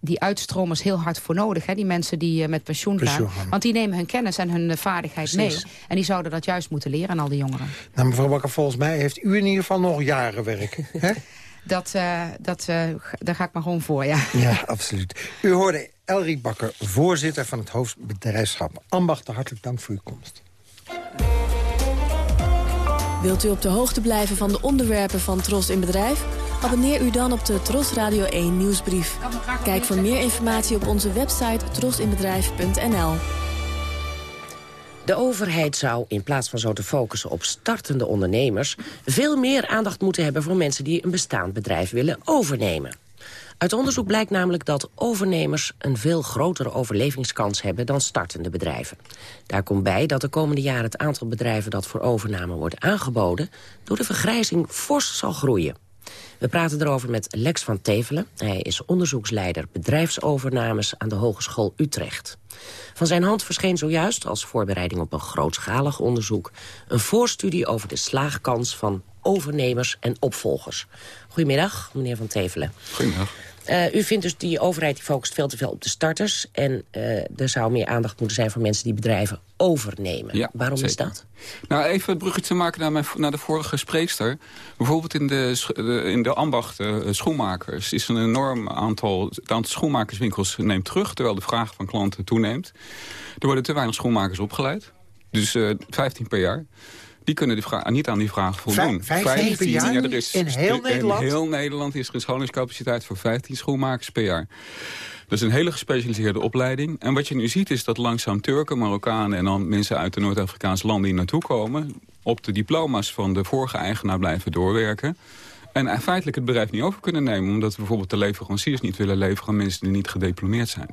die uitstromers heel hard voor nodig. Hè? Die mensen die met pensioen, pensioen gaan. Want die nemen hun kennis en hun vaardigheid Precies. mee. En die zouden dat juist moeten leren aan al die jongeren. Nou, mevrouw Bakker, volgens mij heeft u in ieder geval nog jaren werk. Hè? Dat, dat, daar ga ik maar gewoon voor, ja. Ja, absoluut. U hoorde Elriek Bakker, voorzitter van het hoofdbedrijfschap. Ambacht, hartelijk dank voor uw komst. Wilt u op de hoogte blijven van de onderwerpen van Tros in Bedrijf? Abonneer u dan op de Tros Radio 1 nieuwsbrief. Kijk voor meer informatie op onze website trosinbedrijf.nl. De overheid zou, in plaats van zo te focussen op startende ondernemers... veel meer aandacht moeten hebben voor mensen die een bestaand bedrijf willen overnemen. Uit onderzoek blijkt namelijk dat overnemers een veel grotere overlevingskans hebben dan startende bedrijven. Daar komt bij dat de komende jaren het aantal bedrijven dat voor overname wordt aangeboden... door de vergrijzing fors zal groeien. We praten erover met Lex van Tevelen. Hij is onderzoeksleider bedrijfsovernames aan de Hogeschool Utrecht. Van zijn hand verscheen zojuist, als voorbereiding op een grootschalig onderzoek... een voorstudie over de slaagkans van overnemers en opvolgers. Goedemiddag, meneer Van Tevelen. Goedemiddag. Uh, u vindt dus die overheid die focust veel te veel op de starters... en uh, er zou meer aandacht moeten zijn voor mensen die bedrijven overnemen. Ja, Waarom zeker. is dat? Nou, even het bruggetje maken naar, mijn, naar de vorige spreekster. Bijvoorbeeld in de, de in de ambacht uh, schoenmakers is een enorm aantal... het aantal schoenmakerswinkels neemt terug... terwijl de vraag van klanten toeneemt. Er worden te weinig schoenmakers opgeleid. Dus 15 per jaar. Die kunnen die vraag, niet aan die vraag voldoen. Vijf, 15 per jaar? Ja, er is, in heel Nederland? In heel Nederland is er een scholingscapaciteit voor 15 schoenmakers per jaar. Dat is een hele gespecialiseerde opleiding. En wat je nu ziet is dat langzaam Turken, Marokkanen... en dan mensen uit de Noord-Afrikaanse landen die naartoe komen... op de diploma's van de vorige eigenaar blijven doorwerken... En feitelijk het bedrijf niet over kunnen nemen... omdat bijvoorbeeld de leveranciers niet willen leveren... aan mensen die niet gediplomeerd zijn.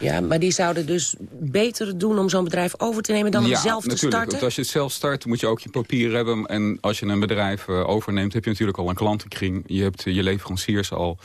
Ja, maar die zouden dus beter doen om zo'n bedrijf over te nemen... dan om ja, zelf te natuurlijk. starten? Want als je het zelf start, moet je ook je papier hebben. En als je een bedrijf uh, overneemt, heb je natuurlijk al een klantenkring. Je hebt je leveranciers al.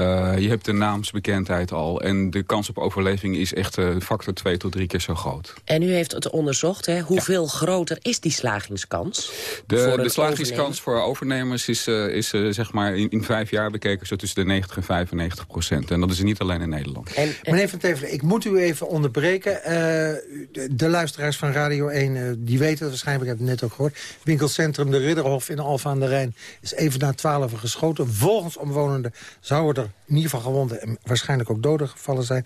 Uh, je hebt de naamsbekendheid al. En de kans op overleving is echt uh, factor twee tot drie keer zo groot. En u heeft het onderzocht. Hè? Hoeveel ja. groter is die slagingskans? De, de slagingskans voor overnemers is, uh, is zeg maar in, in, vijf jaar bekeken... zo tussen de 90 en 95 procent. En dat is niet alleen in Nederland. En, en... Meneer Van Tevelen, ik moet u even onderbreken. De, de, luisteraars van Radio 1, die weten het waarschijnlijk. Ik heb het net ook gehoord. Winkelcentrum De Ridderhof in Alphen aan de Rijn... is even na twaalf geschoten. Volgens omwonenden zouden er in ieder geval gewonden en waarschijnlijk ook doden gevallen zijn.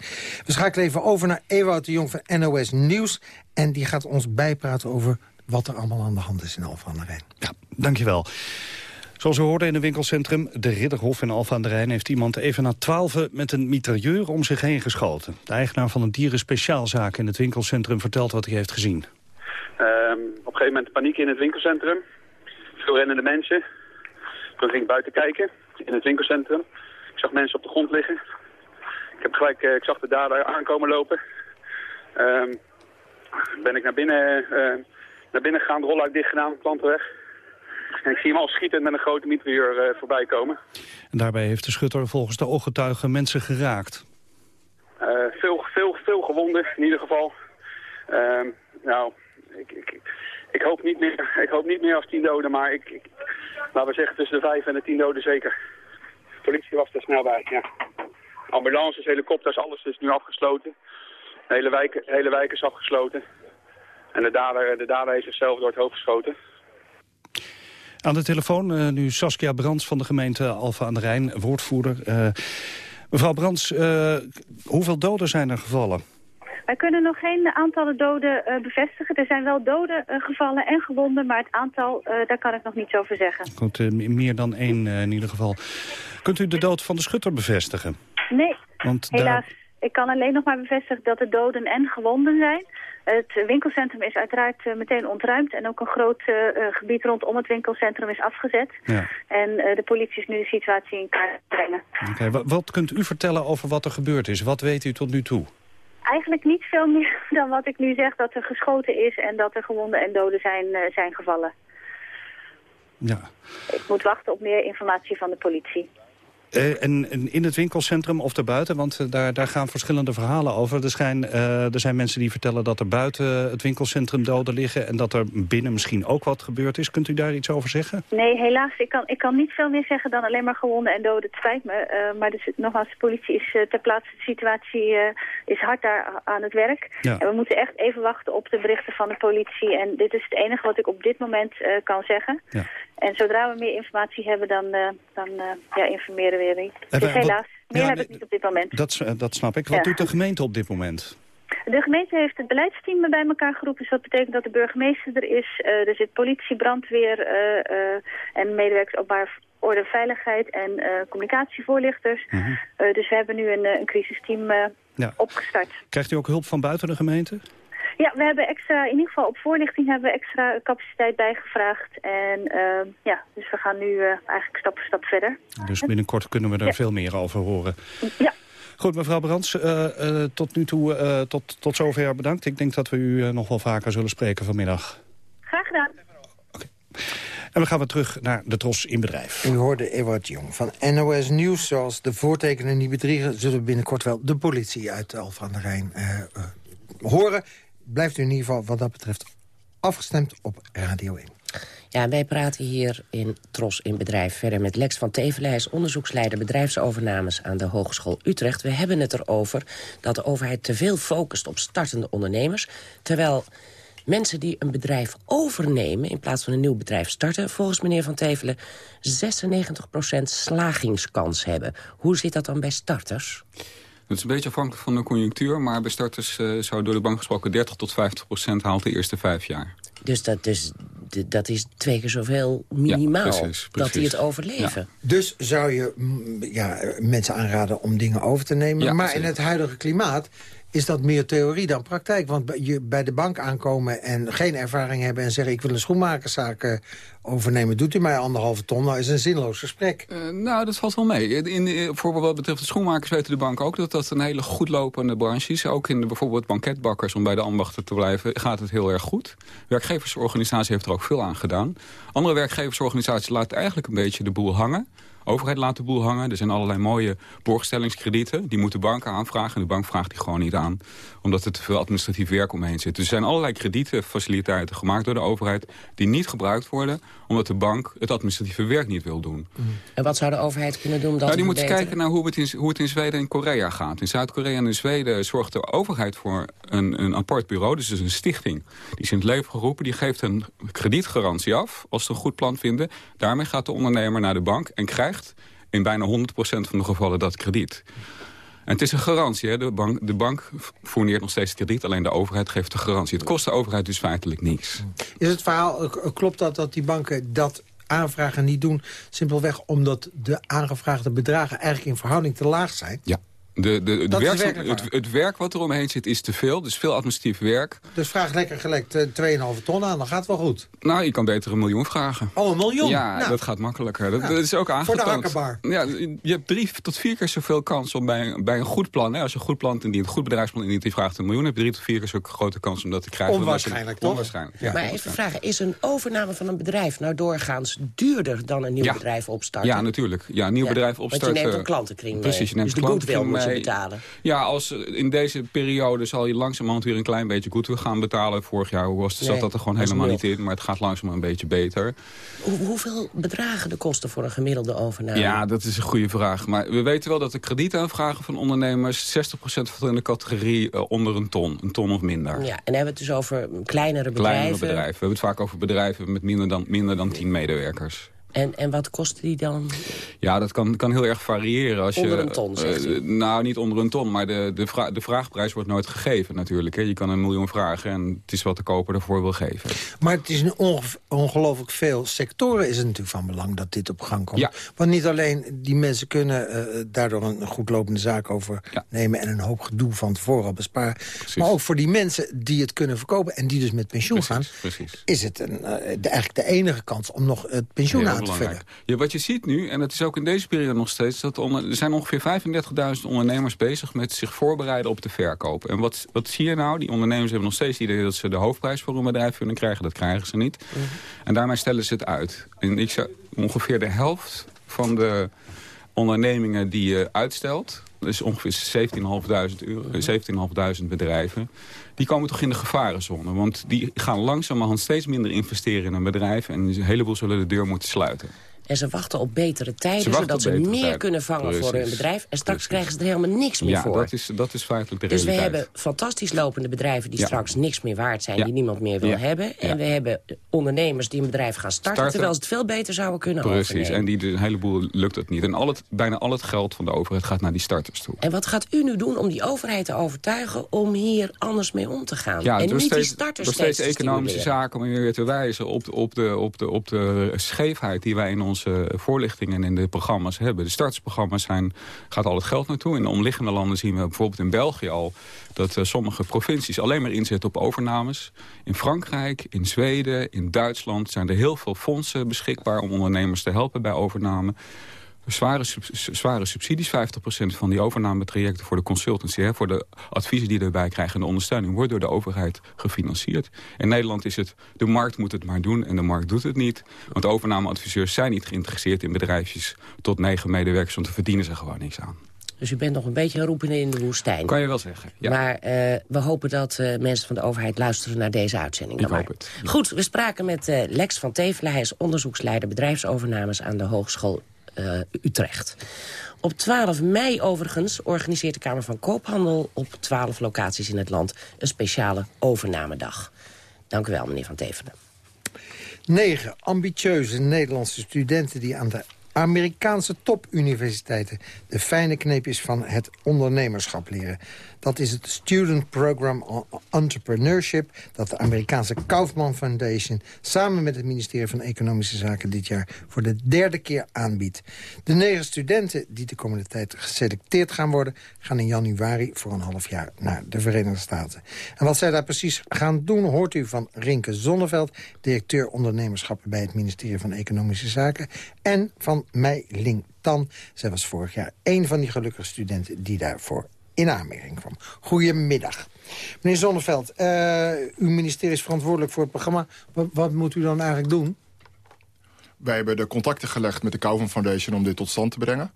We schakelen even over naar Ewout de Jong van NOS Nieuws. En die gaat ons bijpraten over wat er allemaal aan de hand is in Alphen aan de Rijn. Ja, dankjewel. Zoals we hoorden in het winkelcentrum De Ridderhof in Alphen aan de Rijn... heeft iemand even na twaalf met een mitrailleur om zich heen geschoten. De eigenaar van een dierenspeciaalzaak in het winkelcentrum vertelt wat hij heeft gezien. Um, op een gegeven moment paniek in het winkelcentrum. Veel rennende mensen. Toen ging ik buiten kijken in het winkelcentrum. Ik zag mensen op de grond liggen. Ik, heb gelijk, uh, ik zag de dader aankomen lopen. Um, ben ik naar binnen, uh, naar binnen gegaan, de rolluik dicht gedaan, klanten weg. En ik zie hem al schieten met een grote mitrailleur uh, voorbij komen. En daarbij heeft de schutter volgens de ooggetuigen mensen geraakt. veel, veel, veel gewonden in ieder geval. Ehm, nou, ik, ik, ik, hoop niet meer, ik hoop niet meer als tien doden, maar ik, ik, laten we zeggen tussen de vijf en de tien doden zeker politie was er snel bij, ja. Ambulances, helikopters, alles is nu afgesloten. De hele wijk, de hele wijk is afgesloten. En de dader, de dader heeft zichzelf door het hoofd geschoten. Aan de telefoon uh, nu Saskia Brands van de gemeente Alfa aan de Rijn, woordvoerder. Uh, mevrouw Brands, uh, hoeveel doden zijn er gevallen? Wij kunnen nog geen aantallen doden uh, bevestigen. Er zijn wel doden uh, gevallen en gewonden, maar het aantal, uh, daar kan ik nog niets over zeggen. Goed, meer dan één in ieder geval. Kunt u de dood van de schutter bevestigen? Nee, Want helaas. Daar... Ik kan alleen nog maar bevestigen dat er doden en gewonden zijn. Het winkelcentrum is uiteraard meteen ontruimd en ook een groot uh, gebied rondom het winkelcentrum is afgezet. Ja. En uh, de politie is nu de situatie in kaart brengen. Okay, wat kunt u vertellen over wat er gebeurd is? Wat weet u tot nu toe? Eigenlijk niet veel meer dan wat ik nu zeg, dat er geschoten is en dat er gewonden en doden zijn, zijn gevallen. Ja. Ik moet wachten op meer informatie van de politie. Uh, en, en, in het winkelcentrum of daarbuiten? Want uh, daar, daar gaan verschillende verhalen over. Er, schijn, uh, er zijn mensen die vertellen dat er buiten het winkelcentrum doden liggen... en dat er binnen misschien ook wat gebeurd is. Kunt u daar iets over zeggen? Nee, helaas. Ik kan, ik kan niet veel meer zeggen dan alleen maar gewonden en doden. Het spijt me. maar dus, nogmaals, de politie is ter plaatse. De situatie is hard daar aan het werk. Ja. En we moeten echt even wachten op de berichten van de politie. En dit is het enige wat ik op dit moment kan zeggen. Ja. En zodra we meer informatie hebben, dan, dan ja, informeren we dus helaas, meer ja, heb ik niet op dit moment. Dat, dat snap ik. Wat ja. doet de gemeente op dit moment? De gemeente heeft het beleidsteam bij elkaar geroepen. Dus dat betekent dat de burgemeester er is. Uh, er zit politie, brandweer en medewerkers openbaar orde en veiligheid en communicatievoorlichters. Mm -hmm. dus we hebben nu een, een crisisteam ja. opgestart. Krijgt u ook hulp van buiten de gemeente? Ja, we hebben extra, in ieder geval op voorlichting hebben we extra capaciteit bijgevraagd. En uh, ja, dus we gaan nu uh, eigenlijk stap voor stap verder. Dus binnenkort kunnen we er ja. veel meer over horen. Ja. Goed, mevrouw Brands, uh, tot nu toe, tot, tot zover bedankt. Ik denk dat we u nog wel vaker zullen spreken vanmiddag. Graag gedaan. Okay. En we gaan weer terug naar de Tros in Bedrijf. U hoorde Ewart Jong van NOS Nieuws. Zoals de voortekenen niet bedriegen... zullen we binnenkort wel de politie uit Alphen aan de Rijn horen blijft u in ieder geval wat dat betreft afgestemd op Radio 1. Ja, wij praten hier in Tros in Bedrijf verder met Lex van Tevelijs... onderzoeksleider bedrijfsovernames aan de Hogeschool Utrecht. We hebben het erover dat de overheid te veel focust op startende ondernemers... terwijl mensen die een bedrijf overnemen in plaats van een nieuw bedrijf starten... volgens meneer Van Tevelen 96% slagingskans hebben. Hoe zit dat dan bij starters? Het is een beetje afhankelijk van de conjunctuur... maar bij starters uh, zou door de bank gesproken 30 tot 50 procent haalt de eerste vijf jaar. Dus dat is, dat is twee keer zoveel minimaal ja, precies, precies. dat die het overleven. Ja. Dus zou je ja, mensen aanraden om dingen over te nemen. Ja, maar precies. in het huidige klimaat is dat meer theorie dan praktijk. Want je bij de bank aankomen en geen ervaring hebben... en zeggen ik wil een schoenmakerszaak overnemen... doet u mij anderhalve ton, nou is een zinloos gesprek. Uh, nou, dat valt wel mee. In, voor wat betreft de schoenmakers weten de bank ook... dat dat een hele goed lopende branche is. Ook in de, bijvoorbeeld banketbakkers, om bij de ambachten te blijven... gaat het heel erg goed. De werkgeversorganisatie heeft er ook veel aan gedaan. Andere werkgeversorganisaties laten eigenlijk een beetje de boel hangen overheid laat de boel hangen. Er zijn allerlei mooie borgstellingskredieten. Die moeten banken aanvragen. En de bank vraagt die gewoon niet aan. Omdat er te veel administratief werk omheen zit. Dus er zijn allerlei kredietenfaciliteiten gemaakt door de overheid... die niet gebruikt worden omdat de bank het administratieve werk niet wil doen. En wat zou de overheid kunnen doen om dat nou, die moet kijken naar hoe het, in, hoe het in Zweden en Korea gaat. In Zuid-Korea en in Zweden zorgt de overheid voor een, een apart bureau. Dus, dus een stichting. Die is in het leven geroepen. Die geeft een kredietgarantie af als ze een goed plan vinden. Daarmee gaat de ondernemer naar de bank en krijgt in bijna 100% van de gevallen dat krediet. En het is een garantie. Hè? De, bank, de bank fourneert nog steeds krediet. Alleen de overheid geeft de garantie. Het kost de overheid dus feitelijk niks. Is het verhaal, klopt dat dat die banken dat aanvragen niet doen... simpelweg omdat de aangevraagde bedragen eigenlijk in verhouding te laag zijn? Ja. De, de, het, werk, het, het, werk wat er omheen zit is te veel. Dus veel administratief werk. Dus vraag lekker uh, 2,5 ton aan, dan gaat het wel goed. Nou, je kan beter een miljoen vragen. Oh, een miljoen? Ja, nou. dat gaat makkelijker. Dat, dat, is ook aangetoond. Voor de hakkenbar. Ja, je hebt drie tot vier keer zoveel kans om bij, bij een goed plan... Hè, als je een goed plan en die een goed bedrijfsplan in die vraagt een miljoen... heb je drie tot vier keer zo grote kans om dat te krijgen. Onwaarschijnlijk, toch? Onwaarschijnlijk, ja. Maar even vragen, is een overname van een bedrijf... nou doorgaans duurder dan een nieuw ja. bedrijf opstarten? Ja, natuurlijk. Ja, een nieuw bedrijf opstarten. Want je neemt een klantenkring mee. Precies, je neemt dus de goodwill je betalen. Ja, als in deze periode zal je langzamerhand weer een klein beetje goedwill gaan betalen. Vorig jaar was, zat Nee, dat er gewoon helemaal niet in. Maar het gaat langzaam een beetje beter. Hoe- hoeveel bedragen de kosten voor een gemiddelde overname? Ja, dat is een goede vraag. Maar we weten wel dat de kredietaanvragen van ondernemers... 60% valt in de categorie eh, onder een ton. Een ton of minder. Ja, en dan hebben we het dus over kleinere bedrijven. Kleinere bedrijven. We hebben het vaak over bedrijven met minder dan, minder dan 10 medewerkers. En, en wat kosten die dan? Ja, dat kan, kan heel erg variëren. Als Onder je, een ton, zegt u? eh, nou, niet onder een ton, maar de, de, vra de vraagprijs wordt nooit gegeven natuurlijk. Hè. Je kan een miljoen vragen en het is wat de koper ervoor wil geven. Maar het is een onge- ongelooflijk veel sectoren is het natuurlijk van belang dat dit op gang komt. Ja. Want niet alleen die mensen kunnen eh, daardoor een goed lopende zaak overnemen... en een hoop gedoe van tevoren al besparen. Maar ook voor die mensen die het kunnen verkopen en die dus met pensioen gaan... Precies. is het een, eh, de, eigenlijk de enige kans om nog het pensioen aan te belangrijk. Ja, wat je ziet nu, en dat is ook in deze periode nog steeds... Dat onder- er zijn ongeveer 35.000 ondernemers bezig met zich voorbereiden op de verkoop. En wat, wat zie je nou? Die ondernemers hebben nog steeds het idee dat ze de hoofdprijs voor hun bedrijf kunnen krijgen. Dat krijgen ze niet. En daarmee stellen ze het uit. En ik zou ongeveer de helft van de ondernemingen die je uitstelt... dus ongeveer 17.500 euro, eh, 17.500 bedrijven... die komen toch in de gevarenzone. Want die gaan langzamerhand steeds minder investeren in een bedrijf... en een heleboel zullen de deur moeten sluiten. En ze wachten op betere tijden, Ze zodat ze meer tijden. kunnen vangen voor hun bedrijf. En straks krijgen ze er helemaal niks meer ja, voor. dat is, dat is feitelijk de Dus we realiteit. hebben fantastisch lopende bedrijven die Ja. straks niks meer waard zijn... Ja. die niemand meer wil hebben. En we hebben ondernemers die een bedrijf gaan starten... Starten. terwijl ze het veel beter zouden kunnen Precies, overnemen. en die, de, een heleboel lukt het niet. En al het, bijna al het geld van de overheid gaat naar die starters toe. En wat gaat u nu doen om die overheid te overtuigen... om hier anders mee om te gaan? En niet die steeds, starters steeds te economische zaken om je weer te wijzen op de, op, de, op, de, op de scheefheid die wij in onze voorlichtingen en in de programma's hebben. De startersprogramma's zijn, gaat al het geld naartoe. In de omliggende landen zien we bijvoorbeeld in België al dat eh, sommige provincies alleen maar inzetten op overnames. In Frankrijk, in Zweden, in Duitsland zijn er heel veel fondsen beschikbaar om ondernemers te helpen bij overname. Zware, zware subsidies, 50% van die overnametrajecten voor de consultancy... Hè, voor de adviezen die erbij krijgen en de ondersteuning... wordt door de overheid gefinancierd. In Nederland is het, de markt moet het maar doen en de markt doet het niet. Want overnameadviseurs zijn niet geïnteresseerd in bedrijfjes... tot negen medewerkers, want daar verdienen ze gewoon niks aan. Dus u bent nog een beetje een roepen in de woestijn. Kan je wel zeggen, ja. Maar eh, we hopen dat eh, mensen van de overheid luisteren naar deze uitzending. Ik dan hoop maar. het. Goed, we spraken met eh, Lex van Tevelen. Hij is onderzoeksleider bedrijfsovernames aan de Hogeschool eh, Utrecht. Op 12 mei overigens organiseert de Kamer van Koophandel... op 12 locaties in het land een speciale overnamedag. Dank u wel, meneer Van Tevelen. Negen ambitieuze Nederlandse studenten die aan de Amerikaanse topuniversiteiten... de fijne kneepjes van het ondernemerschap leren. Dat is het Student Program on Entrepreneurship... dat de Amerikaanse Kaufman Foundation... samen met het ministerie van Economische Zaken dit jaar... voor de derde keer aanbiedt. De negen studenten die de komende tijd geselecteerd gaan worden... gaan in januari voor een half jaar naar de Verenigde Staten. En wat zij daar precies gaan doen... hoort u van Rinke Zonneveld... directeur ondernemerschap bij het ministerie van Economische Zaken... en van Mei Ling Tan. Zij was vorig jaar een van die gelukkige studenten... die daarvoor in aanmerking kwam. Goedemiddag. Meneer Zonneveld, eh, uw ministerie is verantwoordelijk voor het programma. Wat, moet u dan eigenlijk doen? wij hebben de contacten gelegd met de Kauven Foundation om dit tot stand te brengen.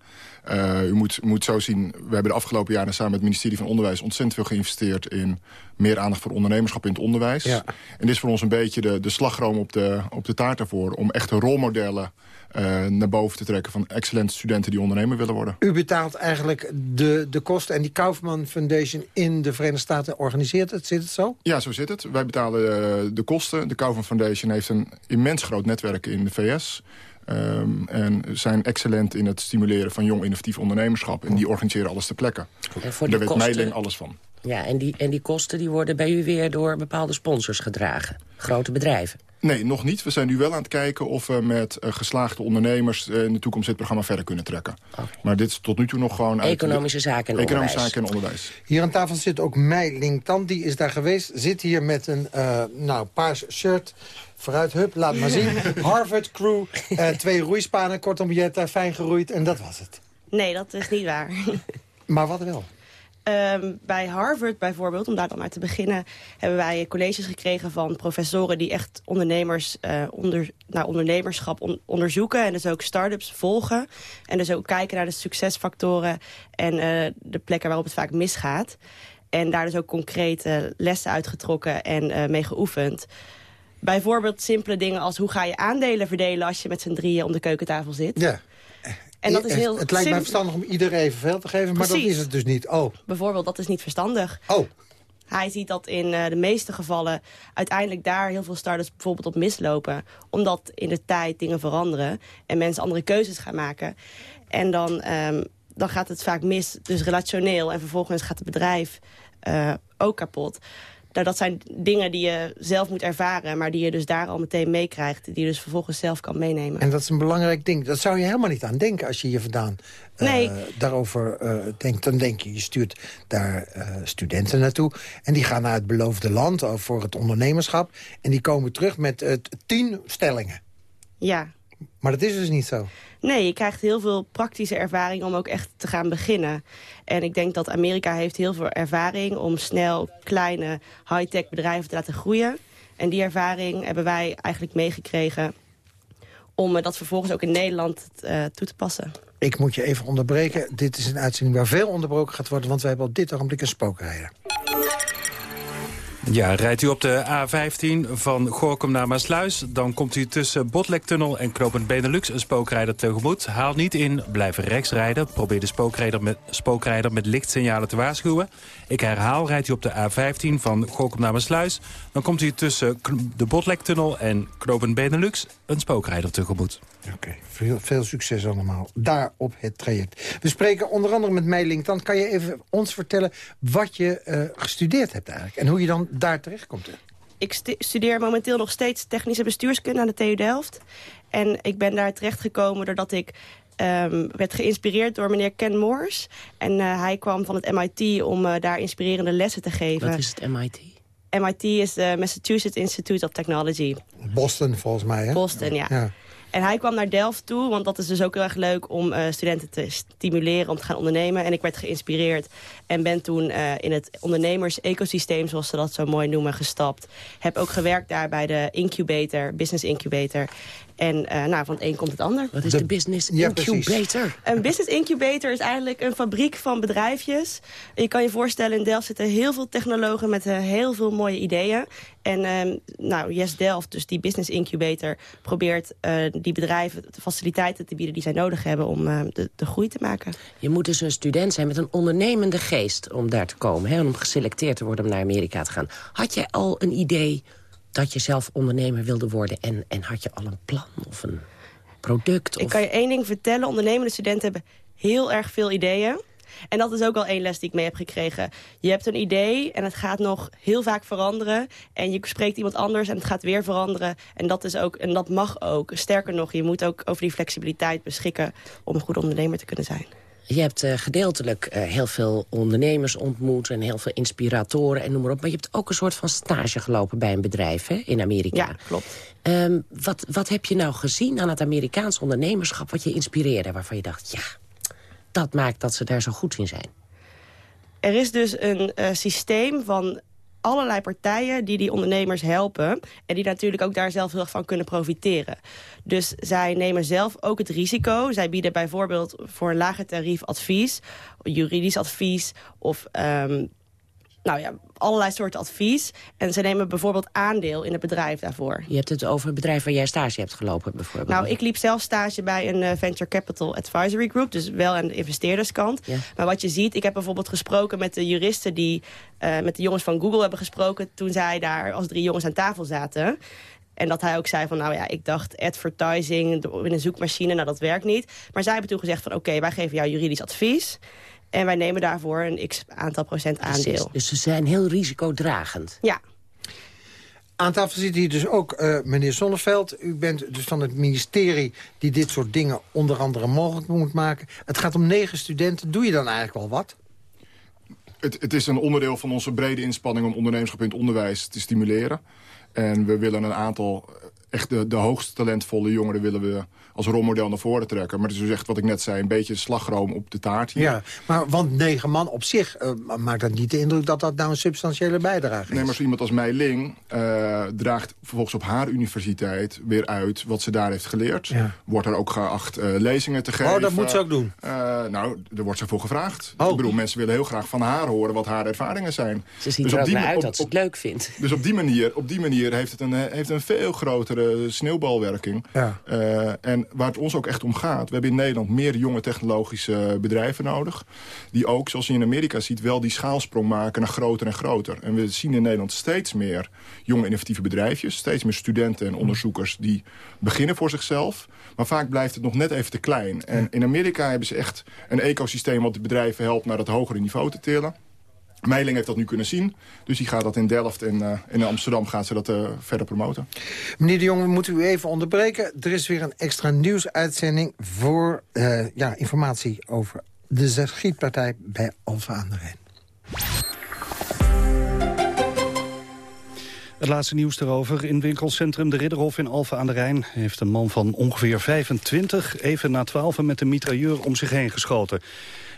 Uh, u moet, moet zo zien, we hebben de afgelopen jaren samen met het ministerie van Onderwijs... ontzettend veel geïnvesteerd in meer aandacht voor ondernemerschap in het onderwijs. Ja. En dit is voor ons een beetje de, de slagroom op de, op de taart daarvoor... om echte rolmodellen uh, naar boven te trekken van excellente studenten die ondernemer willen worden. U betaalt eigenlijk de, de kosten en die Kaufman Foundation in de Verenigde Staten organiseert het, zit het zo? Ja, zo zit het. Wij betalen uh, de kosten. De Kaufman Foundation heeft een immens groot netwerk in de VS... Um, en zijn excellent in het stimuleren van jong innovatief ondernemerschap. En die organiseren alles ter plekke. En voor Daar weet Meiling alles van. Ja, en die, en die kosten die worden bij u weer door bepaalde sponsors gedragen. Grote bedrijven. Nee, nog niet. We zijn nu wel aan het kijken of we met uh, geslaagde ondernemers... Uh, in de toekomst dit programma verder kunnen trekken. Okay. Maar dit is tot nu toe nog gewoon... Uit economische zaken en economische onderwijs. zaken en onderwijs. Hier aan tafel zit ook Mei Linktan, die is daar geweest. Zit hier met een uh, nou, paars shirt. Vooruit, hup, laat maar zien. Harvard crew, twee roeispanen, kortom, je hebt daar fijn geroeid en dat was het. Nee, dat is niet waar. maar wat wel? Um, bij Harvard bijvoorbeeld, om daar dan maar te beginnen... hebben wij colleges gekregen van professoren die echt ondernemers, uh, onder, nou, ondernemerschap on, onderzoeken. En dus ook start-ups volgen. En dus ook kijken naar de succesfactoren en uh, de plekken waarop het vaak misgaat. En daar dus ook concrete lessen uitgetrokken en uh, mee geoefend. Bijvoorbeeld simpele dingen als hoe ga je aandelen verdelen... als je met z'n drieën om de keukentafel zit. Ja. En dat is heel het lijkt mij verstandig om iedereen evenveel te geven, maar dat is het dus niet. Oh. Bijvoorbeeld, dat is niet verstandig. Oh. Hij ziet dat in uh, de meeste gevallen uiteindelijk daar heel veel starters bijvoorbeeld op mislopen. Omdat in de tijd dingen veranderen en mensen andere keuzes gaan maken. En dan, um, dan gaat het vaak mis, dus relationeel. En vervolgens gaat het bedrijf uh, ook kapot. Nou, dat zijn dingen die je zelf moet ervaren... maar die je dus daar al meteen meekrijgt. Die je dus vervolgens zelf kan meenemen. En dat is een belangrijk ding. Dat zou je helemaal niet aan denken als je hier vandaan uh, nee. daarover uh, denkt. Dan denk je, je stuurt daar uh, studenten naartoe... en die gaan naar het beloofde land voor het ondernemerschap... en die komen terug met tien stellingen. Ja. Maar dat is dus niet zo. Nee, je krijgt heel veel praktische ervaring om ook echt te gaan beginnen. En ik denk dat Amerika heeft heel veel ervaring om snel kleine high-tech bedrijven te laten groeien. En die ervaring hebben wij eigenlijk meegekregen om dat vervolgens ook in Nederland uh, toe te passen. Ik moet je even onderbreken. Dit is een uitzending waar veel onderbroken gaat worden... want we hebben op dit ogenblik een spookrijder. Ja, rijdt u op de A15 van Gorkum naar Maasluis... dan komt u tussen Botlektunnel en Knopend Benelux een spookrijder tegemoet. Haal niet in, blijf rechts rijden. Probeer de spookrijder met, spookrijder met lichtsignalen te waarschuwen. Ik herhaal, rijdt u op de A15 van Gorkum naar Maasluis... dan komt u tussen de Botlektunnel en Knopend Benelux een spookrijder tegemoet. Oké, okay, veel, veel succes allemaal daar op het traject. We spreken onder andere met Meilink. Dan kan je even ons vertellen wat je uh, gestudeerd hebt eigenlijk... en hoe je dan daar terechtkomt. Ik studeer momenteel nog steeds technische bestuurskunde aan de TU Delft. En ik ben daar terechtgekomen doordat ik um, werd geïnspireerd door meneer Ken Morse. En uh, hij kwam van het MIT om uh, daar inspirerende lessen te geven. Wat is het MIT? MIT is de Massachusetts Institute of Technology. Boston volgens mij, hè? Boston, ja. ja. En hij kwam naar Delft toe, want dat is dus ook heel erg leuk... om uh, studenten te stimuleren om te gaan ondernemen. En ik werd geïnspireerd en ben toen uh, in het ondernemers-ecosysteem... zoals ze dat zo mooi noemen, gestapt. Heb ook gewerkt daar bij de incubator, business incubator. En uh, nou, van het een komt het ander. Wat is de, de business incubator? Ja, een business incubator is eigenlijk een fabriek van bedrijfjes. Je kan je voorstellen, in Delft zitten heel veel technologen... met uh, heel veel mooie ideeën. En uh, nou, Yes Delft, dus die business incubator... probeert uh, die bedrijven de faciliteiten te bieden die zij nodig hebben... om uh, de, de groei te maken. Je moet dus een student zijn met een ondernemende geest om daar te komen. Hè, en om geselecteerd te worden om naar Amerika te gaan. Had jij al een idee dat je zelf ondernemer wilde worden... en, en had je al een plan of een product? Of... Ik kan je één ding vertellen. Ondernemende studenten hebben heel erg veel ideeën. En dat is ook al één les die ik mee heb gekregen. Je hebt een idee en het gaat nog heel vaak veranderen. En je spreekt iemand anders en het gaat weer veranderen. En dat, is ook, en dat mag ook. Sterker nog, je moet ook over die flexibiliteit beschikken... om een goede ondernemer te kunnen zijn. Je hebt uh, gedeeltelijk uh, heel veel ondernemers ontmoet... en heel veel inspiratoren en noem maar op. Maar je hebt ook een soort van stage gelopen bij een bedrijf hè, in Amerika. Ja, klopt. Um, wat, wat heb je nou gezien aan het Amerikaans ondernemerschap... wat je inspireerde, waarvan je dacht... ja, dat maakt dat ze daar zo goed in zijn? Er is dus een uh, systeem van allerlei partijen die die ondernemers helpen... en die natuurlijk ook daar zelf heel erg van kunnen profiteren. Dus zij nemen zelf ook het risico. Zij bieden bijvoorbeeld voor een lager tarief advies, juridisch advies... of um, nou ja, allerlei soorten advies. En ze nemen bijvoorbeeld aandeel in het bedrijf daarvoor. Je hebt het over het bedrijf waar jij stage hebt gelopen bijvoorbeeld. Nou, ik liep zelf stage bij een uh, Venture Capital Advisory Group. Dus wel aan de investeerderskant. Maar wat je ziet, ik heb bijvoorbeeld gesproken met de juristen... die uh, met de jongens van Google hebben gesproken... toen zij daar als drie jongens aan tafel zaten. En dat hij ook zei van, nou ja, ik dacht advertising in een zoekmachine, nou dat werkt niet. Maar zij hebben toen gezegd van, oké, wij geven jou juridisch advies. En wij nemen daarvoor een x aantal procent aandeel. dus ze zijn heel risicodragend. Ja. Aan tafel zit hier dus ook uh, meneer Zonneveld. U bent dus van het ministerie die dit soort dingen onder andere mogelijk moet maken. Het gaat om negen studenten. Doe je dan eigenlijk wel wat? Het, het is een onderdeel van onze brede inspanning om ondernemerschap in het onderwijs te stimuleren. En we willen een aantal echt de, de hoogst talentvolle jongeren willen we als rolmodel naar voren trekken. Maar het is dus echt wat ik net zei, een beetje slagroom op de taart hier. Ja, maar want negen man op zich uh, maakt dat niet de indruk dat dat nou een substantiële bijdrage is. Nee, maar zo iemand als Mei Ling uh, draagt vervolgens op haar universiteit weer uit wat ze daar heeft geleerd. Ja. Wordt er ook geacht uh, lezingen te geven. Oh, dat moet ze ook doen? nou, er wordt ze voor gevraagd. Oh. Ik bedoel, mensen willen heel graag van haar horen wat haar ervaringen zijn. Ze zien dus er ook naar uit dat ze het leuk vindt. Dus op die manier, op die manier heeft het een, heeft een veel grotere sneeuwbalwerking. Ja. en waar het ons ook echt om gaat... we hebben in Nederland meer jonge technologische bedrijven nodig... die ook, zoals je in Amerika ziet, wel die schaalsprong maken naar groter en groter. En we zien in Nederland steeds meer jonge innovatieve bedrijfjes... steeds meer studenten en onderzoekers die beginnen voor zichzelf. Maar vaak blijft het nog net even te klein. En in Amerika hebben ze echt een ecosysteem... wat de bedrijven helpt naar dat hogere niveau te tillen. Meiling heeft dat nu kunnen zien. Dus die gaat dat in Delft en uh, in Amsterdam gaat ze dat uh, verder promoten. Meneer de Jong, we moeten u even onderbreken. Er is weer een extra nieuwsuitzending voor uh, ja, informatie over de schietpartij bij Alfa aan de Rijn. Het laatste nieuws erover. In winkelcentrum De Ridderhof in Alphen aan de Rijn... heeft een man van ongeveer 25 even na 12 met een mitrailleur om zich heen geschoten.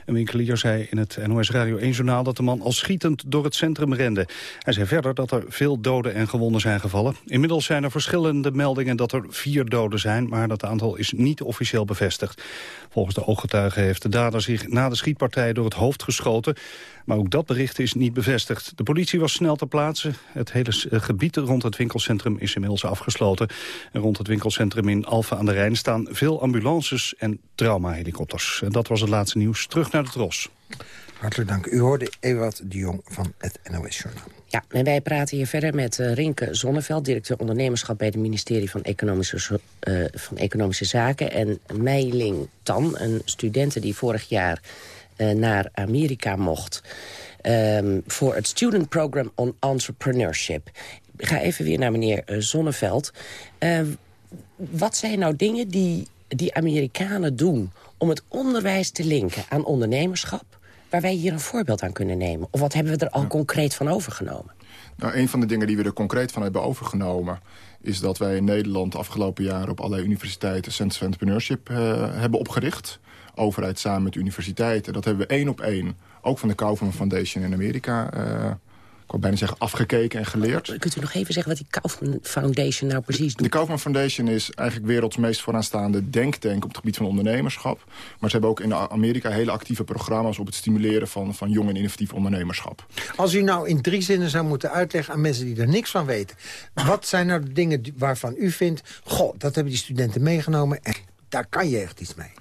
Een winkelier zei in het NOS Radio 1-journaal dat de man al schietend door het centrum rende. Hij zei verder dat er veel doden en gewonden zijn gevallen. Inmiddels zijn er verschillende meldingen dat er vier doden zijn, maar dat aantal is niet officieel bevestigd. Volgens de ooggetuigen heeft de dader zich na de schietpartij door het hoofd geschoten. Maar ook dat bericht is niet bevestigd. De politie was snel ter plaatse. Het hele eh, gebied rond het winkelcentrum is inmiddels afgesloten. En rond het winkelcentrum in Alphen aan de Rijn staan veel ambulances en traumahelikopters. En dat was het laatste nieuws. Terug naar de Tros. Hartelijk dank. U hoorde Ewart de Jong van het NOS Journaal. Ja, en wij praten hier verder met uh, Rinke Zonneveld... directeur ondernemerschap bij het ministerie van Economische, uh, van Economische Zaken... en Meiling Tan, een studente die vorig jaar uh, naar Amerika mocht... Um, voor het Student Program on Entrepreneurship. Ik ga even weer naar meneer Zonneveld. Ehm, wat zijn nou dingen die die Amerikanen doen... om het onderwijs te linken aan ondernemerschap waar wij hier een voorbeeld aan kunnen nemen? Of wat hebben we er al concreet van overgenomen? Nou, een van de dingen die we er concreet van hebben overgenomen... is dat wij in Nederland de afgelopen jaren op allerlei universiteiten... Centers of Entrepreneurship uh, hebben opgericht. Overheid samen met universiteiten. Dat hebben we één op één, ook van de Kaufman Foundation in Amerika... Uh, ik wil bijna zeggen afgekeken en geleerd. Kunt u nog even zeggen wat die Kaufman Foundation nou precies doet? De Kaufman Foundation is eigenlijk werelds meest vooraanstaande denktank op het gebied van ondernemerschap. Maar ze hebben ook in Amerika hele actieve programma's op het stimuleren van, van jong en innovatief ondernemerschap. Als u nou in drie zinnen zou moeten uitleggen aan mensen die er niks van weten. Wat zijn nou de dingen waarvan u vindt, goh, dat hebben die studenten meegenomen en daar kan je echt iets mee?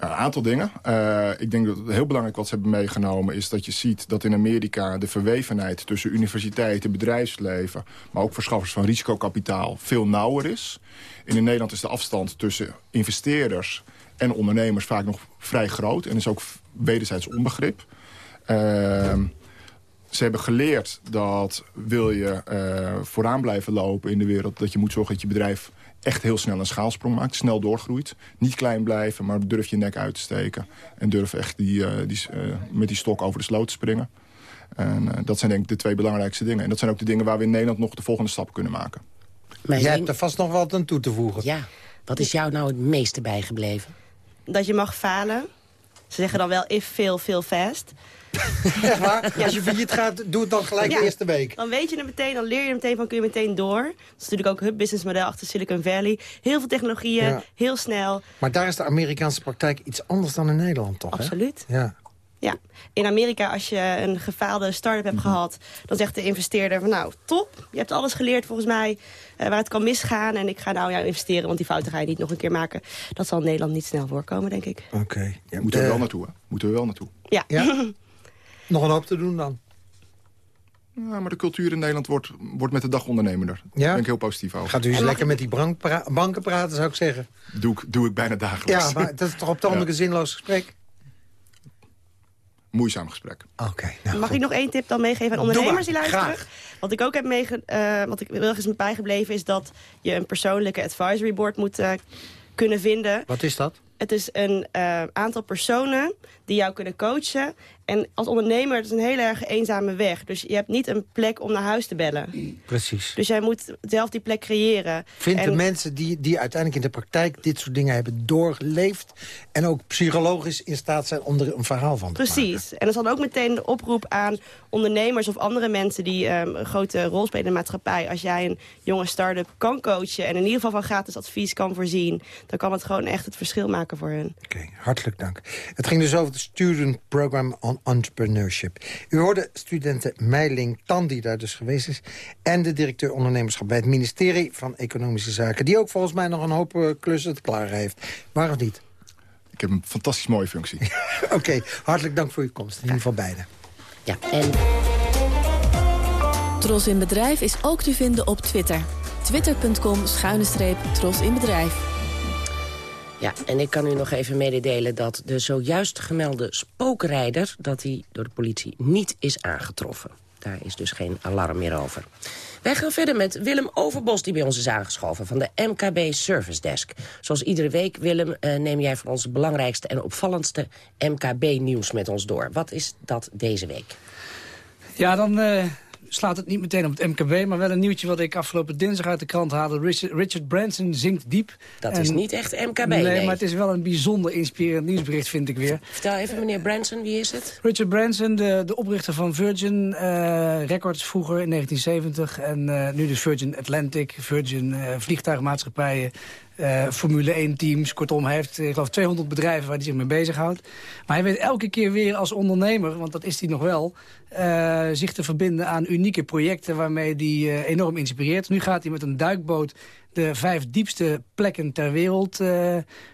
Een aantal dingen. Uh, ik denk dat het heel belangrijk wat ze hebben meegenomen... is dat je ziet dat in Amerika de verwevenheid tussen universiteiten, bedrijfsleven... maar ook verschaffers van risicokapitaal veel nauwer is. In Nederland is de afstand tussen investeerders en ondernemers vaak nog vrij groot. En is ook wederzijds onbegrip. Uh, ze hebben geleerd dat wil je uh, vooraan blijven lopen in de wereld... dat je moet zorgen dat je bedrijf echt heel snel een schaalsprong maakt, snel doorgroeit. Niet klein blijven, maar durf je nek uit te steken. En durf echt die, uh, die, uh, met die stok over de sloot te springen. En uh, dat zijn denk ik de twee belangrijkste dingen. En dat zijn ook de dingen waar we in Nederland nog de volgende stap kunnen maken. Maar Jij hebt er vast nog wat aan toe te voegen. Ja, wat is jou nou het meeste bijgebleven? Dat je mag falen. Ze zeggen dan wel if, fail, fail fast. maar? Als je failliet gaat, doe het dan gelijk de eerste week. Dan weet je het meteen, dan leer je het meteen van kun je meteen door. Dat is natuurlijk ook het businessmodel achter Silicon Valley. Heel veel technologieën, heel snel. Maar daar is de Amerikaanse praktijk iets anders dan in Nederland, toch? Absoluut. Hè? Ja. Ja, in Amerika als je een gefaalde start-up hebt mhm. gehad... dan zegt de investeerder van nou, top, je hebt alles geleerd volgens mij... Uh, waar het kan misgaan en ik ga nou jou investeren... want die fouten ga je niet nog een keer maken. Dat zal in Nederland niet snel voorkomen, denk ik. Oké. Ja, Moeten we wel naartoe, hè? Moeten we wel naartoe. Ja. ja? nog een hoop te doen dan? Ja, maar de cultuur in Nederland wordt, wordt met de dag ondernemender. Daar ben ik heel positief over. Gaat u eens lekker met die banken praten, zou ik zeggen? Doe ik, doe ik bijna dagelijks. Ja, maar dat is toch op het andere zinloos gesprek? moeizaam gesprek. Oké. nou Mag ik nog één tip dan meegeven aan ondernemers die luisteren? Graag. Wat ik ook heb meege uh, wat ik wel eens bijgebleven is dat je een persoonlijke advisory board moet uh, kunnen vinden. Wat is dat? Het is een uh, aantal personen die jou kunnen coachen. En als ondernemer het is een hele erg eenzame weg. Dus je hebt niet een plek om naar huis te bellen. Precies. Dus jij moet zelf die plek creëren. Vindt de mensen die, die uiteindelijk in de praktijk dit soort dingen hebben doorgeleefd... en ook psychologisch in staat zijn om er een verhaal van te Precies. maken? Precies. En er zal ook meteen de oproep aan ondernemers of andere mensen... die um, een grote rol spelen in de maatschappij. Als jij een jonge start-up kan coachen... en in ieder geval van gratis advies kan voorzien... dan kan het gewoon echt het verschil maken voor hen. Oké, hartelijk dank. Het ging dus over het Student Program on Entrepreneurship. U hoorde studenten Meiling Tan, die daar dus geweest is... en de directeur ondernemerschap bij het ministerie van Economische Zaken... die ook volgens mij nog een hoop uh, klussen te klaren heeft. Waar of niet? Ik heb een fantastisch mooie functie. Oké, hartelijk dank voor uw komst. In ieder geval beiden. Ja, en... Tros in Bedrijf is ook te vinden op Twitter. Twitter.com schuine streep Tros in Bedrijf. Ja, en ik kan u nog even mededelen dat de zojuist gemelde spookrijder... dat hij door de politie niet is aangetroffen. Daar is dus geen alarm meer over. Wij gaan verder met Willem Overbos, die bij ons is aangeschoven... van de MKB Service Desk. Zoals iedere week, Willem, uh, neem jij van ons belangrijkste... en opvallendste MKB-nieuws met ons door. Wat is dat deze week? Ja, dan... Uh slaat het niet meteen op het MKB... maar wel een nieuwtje wat ik afgelopen dinsdag uit de krant haalde. Richard, Richard Branson zinkt diep. Dat is niet echt MKB, nee, nee, maar het is wel een bijzonder inspirerend nieuwsbericht, vind ik weer. Vertel even, meneer Branson, wie is het? Richard Branson, de, de oprichter van Virgin uh, Records vroeger in 1970... en uh, nu dus Virgin Atlantic, Virgin uh, vliegtuigmaatschappijen... Uh, Formule 1 teams. Kortom, hij heeft ik geloof 200 bedrijven waar hij zich mee bezighoudt. Maar hij weet elke keer weer als ondernemer, want dat is hij nog wel... Uh, zich te verbinden aan unieke projecten waarmee hij uh, enorm inspireert. Nu gaat hij met een duikboot de vijf diepste plekken ter wereld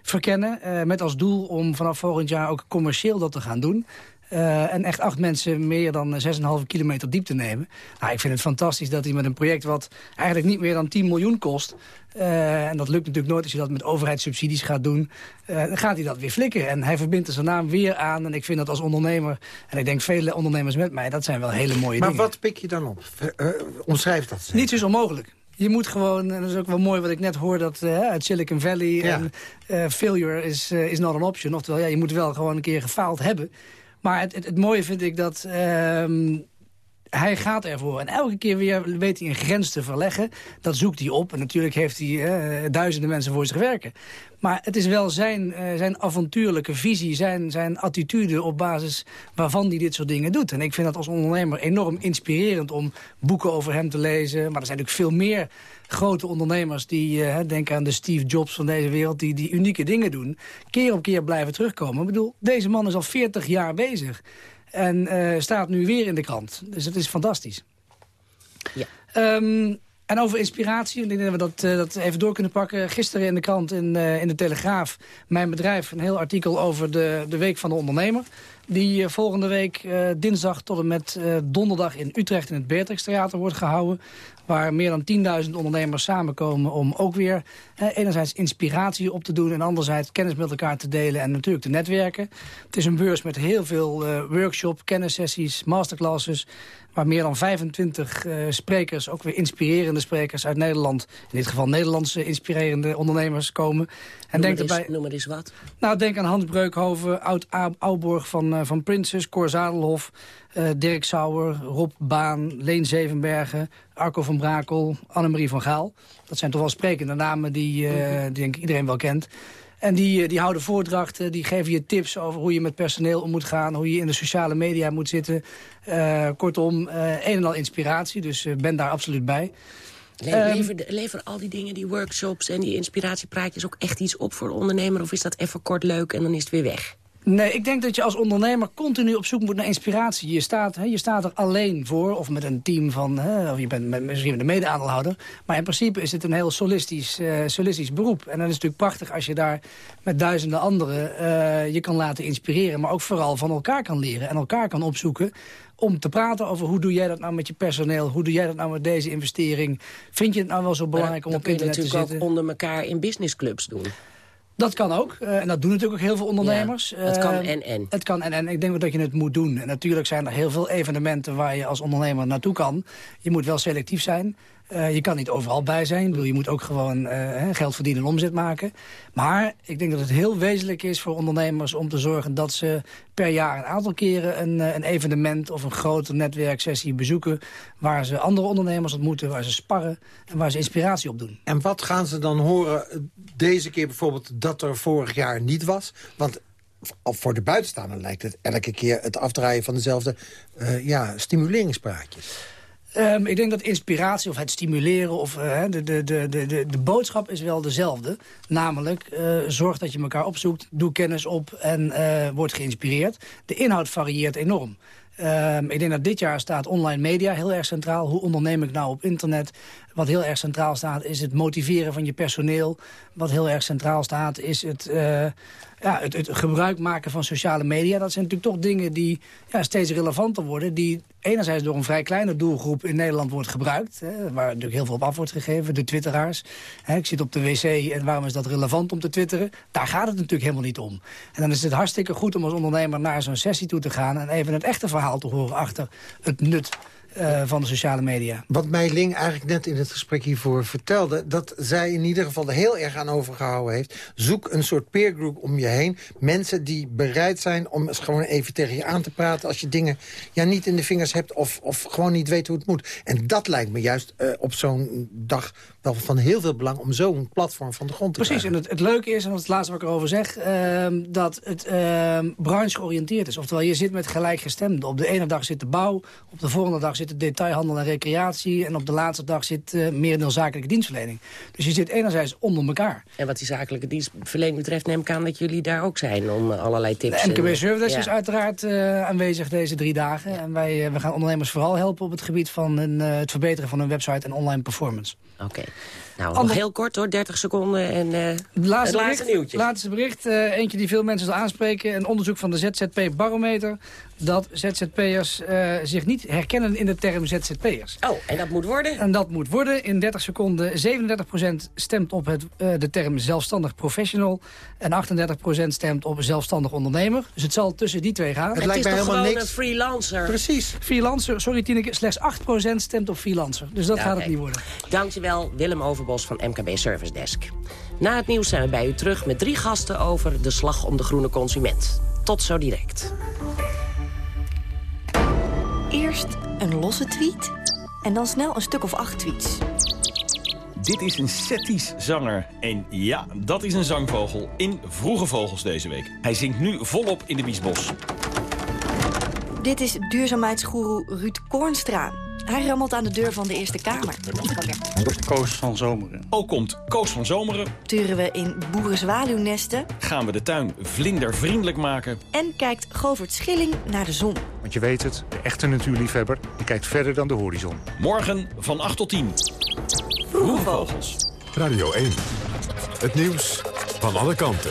verkennen. met als doel om vanaf volgend jaar ook commercieel dat te gaan doen. Uh, en echt acht mensen meer dan 6,5 kilometer diep te nemen. Nou, ik vind het fantastisch dat hij met een project wat eigenlijk niet meer dan 10 miljoen kost... Uh, en dat lukt natuurlijk nooit als je dat met overheidssubsidies gaat doen. Uh, dan gaat hij dat weer flikken. En hij verbindt er zijn naam weer aan. En ik vind dat als ondernemer, en ik denk vele ondernemers met mij... dat zijn wel hele mooie maar dingen. Maar wat pik je dan op? omschrijf dat. Niets is onmogelijk. Je moet gewoon, en dat is ook wel mooi wat ik net hoor... dat uit Silicon Valley ja. en failure is, is not an option. Oftewel, ja, je moet wel gewoon een keer gefaald hebben... Maar het, het, mooie vind ik dat... Uh, hij gaat ervoor. En elke keer weer weet hij een grens te verleggen. Dat zoekt hij op. En natuurlijk heeft hij uh, duizenden mensen voor zich werken. Maar het is wel zijn, uh, zijn avontuurlijke visie, zijn, zijn attitude... op basis waarvan hij dit soort dingen doet. En ik vind dat als ondernemer enorm inspirerend... om boeken over hem te lezen. Maar er zijn natuurlijk veel meer grote ondernemers... die, uh, denk aan de Steve Jobs van deze wereld... Die, die unieke dingen doen. Keer op keer blijven terugkomen. Ik bedoel, deze man is al 40 jaar bezig. En uh, staat nu weer in de krant. Dus het is fantastisch. Ja. Um, en over inspiratie, ik denk dat we dat, uh, dat even door kunnen pakken. Gisteren in de krant, in, uh, in de Telegraaf, mijn bedrijf... een heel artikel over de, de Week van de Ondernemer. Die uh, volgende week dinsdag tot en met donderdag in Utrecht... in het Beatrix Theater wordt gehouden waar meer dan 10.000 ondernemers samenkomen om ook weer eh, enerzijds inspiratie op te doen... en anderzijds kennis met elkaar te delen en natuurlijk te netwerken. Het is een beurs met heel veel uh, workshop, kennissessies, masterclasses... waar meer dan 25 uh, sprekers, ook weer inspirerende sprekers uit Nederland... in dit geval Nederlandse inspirerende ondernemers komen. En noem, denk eens, erbij, noem maar eens wat. Nou, denk aan Hans Breukhoven, Oud Auborg van, uh, van Prinses, Cor Zadelhof... Uh, Dirk Sauer, Rob Baan, Leen Zevenbergen, Arco van Brakel, Annemarie van Gaal. Dat zijn toch wel sprekende namen die, uh, die denk ik iedereen wel kent. En die, die houden voordrachten, die geven je tips over hoe je met personeel om moet gaan... hoe je in de sociale media moet zitten. kortom, een en al inspiratie, dus ben daar absoluut bij. Le lever, lever, al die dingen, die workshops en die inspiratiepraatjes... ook echt iets op voor de ondernemer? Of is dat even kort leuk en dan is het weer weg? Nee, ik denk dat je als ondernemer continu op zoek moet naar inspiratie. Je staat, hè, je staat er alleen voor, of met een team van... Hè, of je bent met, misschien de mede-aandeelhouder. Maar in principe is het een heel solistisch, uh, solistisch beroep. En dan is het natuurlijk prachtig als je daar met duizenden anderen... Uh, je kan laten inspireren, maar ook vooral van elkaar kan leren... en elkaar kan opzoeken om te praten over hoe doe jij dat nou met je personeel? Hoe doe jij dat nou met deze investering? Vind je het nou wel zo belangrijk om op internet te zitten? Dat kun je natuurlijk ook onder elkaar in businessclubs doen. Dat kan ook. Uh, en dat doen natuurlijk ook heel veel ondernemers. Ja, het kan eh, en en. Het kan en en. Ik denk dat je het moet doen. En natuurlijk zijn er heel veel evenementen waar je als ondernemer naartoe kan. Je moet wel selectief zijn. Uh, je kan niet overal bij zijn. Bedoel, je moet ook gewoon uh, geld verdienen en omzet maken. Maar ik denk dat het heel wezenlijk is voor ondernemers om te zorgen dat ze per jaar een aantal keren een, een evenement of een grote netwerksessie bezoeken. Waar ze andere ondernemers ontmoeten, waar ze sparren en waar ze inspiratie op doen. En wat gaan ze dan horen deze keer bijvoorbeeld dat er vorig jaar niet was? Want voor de buitenstaander lijkt het elke keer het afdraaien van dezelfde uh, ja, stimuleringspraatjes. Um, ik denk dat inspiratie of het stimuleren of uh, de, de, de, de, de boodschap is wel dezelfde. Namelijk, uh, zorg dat je elkaar opzoekt, doe kennis op en uh, word geïnspireerd. De inhoud varieert enorm. Um, ik denk dat dit jaar staat online media heel erg centraal. Hoe onderneem ik nou op internet? Wat heel erg centraal staat is het motiveren van je personeel. Wat heel erg centraal staat is het, uh, ja, het, het, gebruik maken van sociale media. Dat zijn natuurlijk toch dingen die ja, steeds relevanter worden. Die enerzijds door een vrij kleine doelgroep in Nederland wordt gebruikt. Hè, waar natuurlijk heel veel op af wordt gegeven, de twitteraars. Hè, ik zit op de wc en waarom is dat relevant om te twitteren? Daar gaat het natuurlijk helemaal niet om. En dan is het hartstikke goed om als ondernemer naar zo'n sessie toe te gaan... en even het echte verhaal te horen achter het nut uh, van de sociale media. Wat Ling eigenlijk net in het gesprek hiervoor vertelde... dat zij in ieder geval er heel erg aan overgehouden heeft. Zoek een soort peergroup om je heen. Mensen die bereid zijn om gewoon even tegen je aan te praten... als je dingen ja, niet in de vingers hebt of, of gewoon niet weet hoe het moet. En dat lijkt me juist uh, op zo'n dag wel van heel veel belang... om zo'n platform van de grond te Precies, krijgen. en het, het, leuke is, en dat is het laatste wat ik erover zeg... Uh, dat het uh, branche georiënteerd is. Oftewel, je zit met gelijkgestemden. Op de ene dag zit de bouw, op de volgende dag zit de detailhandel en recreatie. En op de laatste dag zit uh, meer zakelijke dienstverlening. Dus je zit enerzijds onder elkaar. En wat die zakelijke dienstverlening betreft neem ik aan dat jullie daar ook zijn om uh, allerlei tips. De MKB Service ja. is uiteraard uh, aanwezig deze drie dagen. En wij we gaan ondernemers vooral helpen op het gebied van een, het verbeteren van hun website en online performance. Oké. Okay. Nou, nog heel kort hoor, 30 seconden en uh, laatste, laatste nieuwtje. Laatste bericht, uh, eentje die veel mensen zal aanspreken. Een onderzoek van de ZZP Barometer... dat ZZP'ers uh, zich niet herkennen in de term ZZP'ers. Oh, en dat moet worden? En dat moet worden. In 30 seconden 37% stemt op het, de term zelfstandig professional... en 38% stemt op zelfstandig ondernemer. Dus het zal tussen die twee gaan. Het, het lijkt mij helemaal niks. een freelancer? Precies. Freelancer, sorry Tineke, slechts 8% stemt op freelancer. Dus dat ja, gaat okay. het niet worden. Dankjewel, Willem Overbos van MKB Service Desk. Na het nieuws zijn we bij u terug met drie gasten over de slag om de groene consument. Tot zo direct. Eerst een losse tweet en dan snel een stuk of acht tweets. Dit is een Setties zanger. En ja, dat is een zangvogel in Vroege Vogels deze week. Hij zingt nu volop in de Biesbos. Dit is duurzaamheidsgoeroe Ruud Koornstra. Hij rammelt aan de deur van de Eerste Kamer. Koos van Zomeren. Ook komt Koos van Zomeren. Turen we in boerenzwaluwnesten. Gaan we de tuin vlindervriendelijk maken. En kijkt Govert Schilling naar de zon. Want je weet het, de echte natuurliefhebber die kijkt verder dan de horizon. Morgen van 8 tot 10. Vroege Vogels. Radio 1. Het nieuws van alle kanten.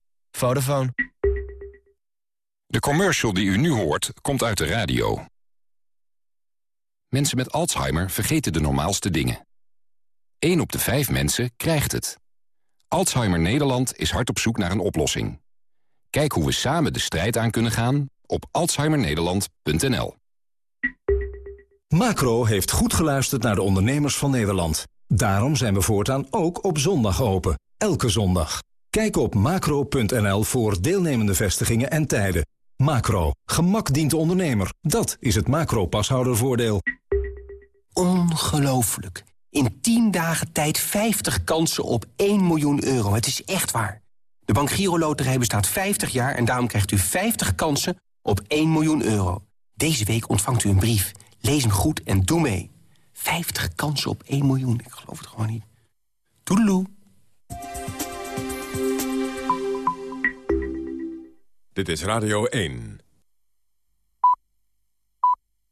Vodafone. De commercial die u nu hoort, komt uit de radio. Mensen met Alzheimer vergeten de normaalste dingen. 1 op de 5 mensen krijgt het. Alzheimer Nederland is hard op zoek naar een oplossing. Kijk hoe we samen de strijd aan kunnen gaan op alzheimernederland.nl. Macro heeft goed geluisterd naar de ondernemers van Nederland. Daarom zijn we voortaan ook op zondag open. Elke zondag. Kijk op macro.nl voor deelnemende vestigingen en tijden. Macro. Gemak dient de ondernemer. Dat is het macro-pashoudervoordeel. Ongelooflijk. In 10 dagen tijd 50 kansen op 1 miljoen euro. Het is echt waar. De Bank Giro Loterij bestaat 50 jaar en daarom krijgt u 50 kansen op 1 miljoen euro. Deze week ontvangt u een brief. Lees hem goed en doe mee. 50 kansen op 1 miljoen. Ik geloof het gewoon niet. Toedeloe. Dit is Radio 1.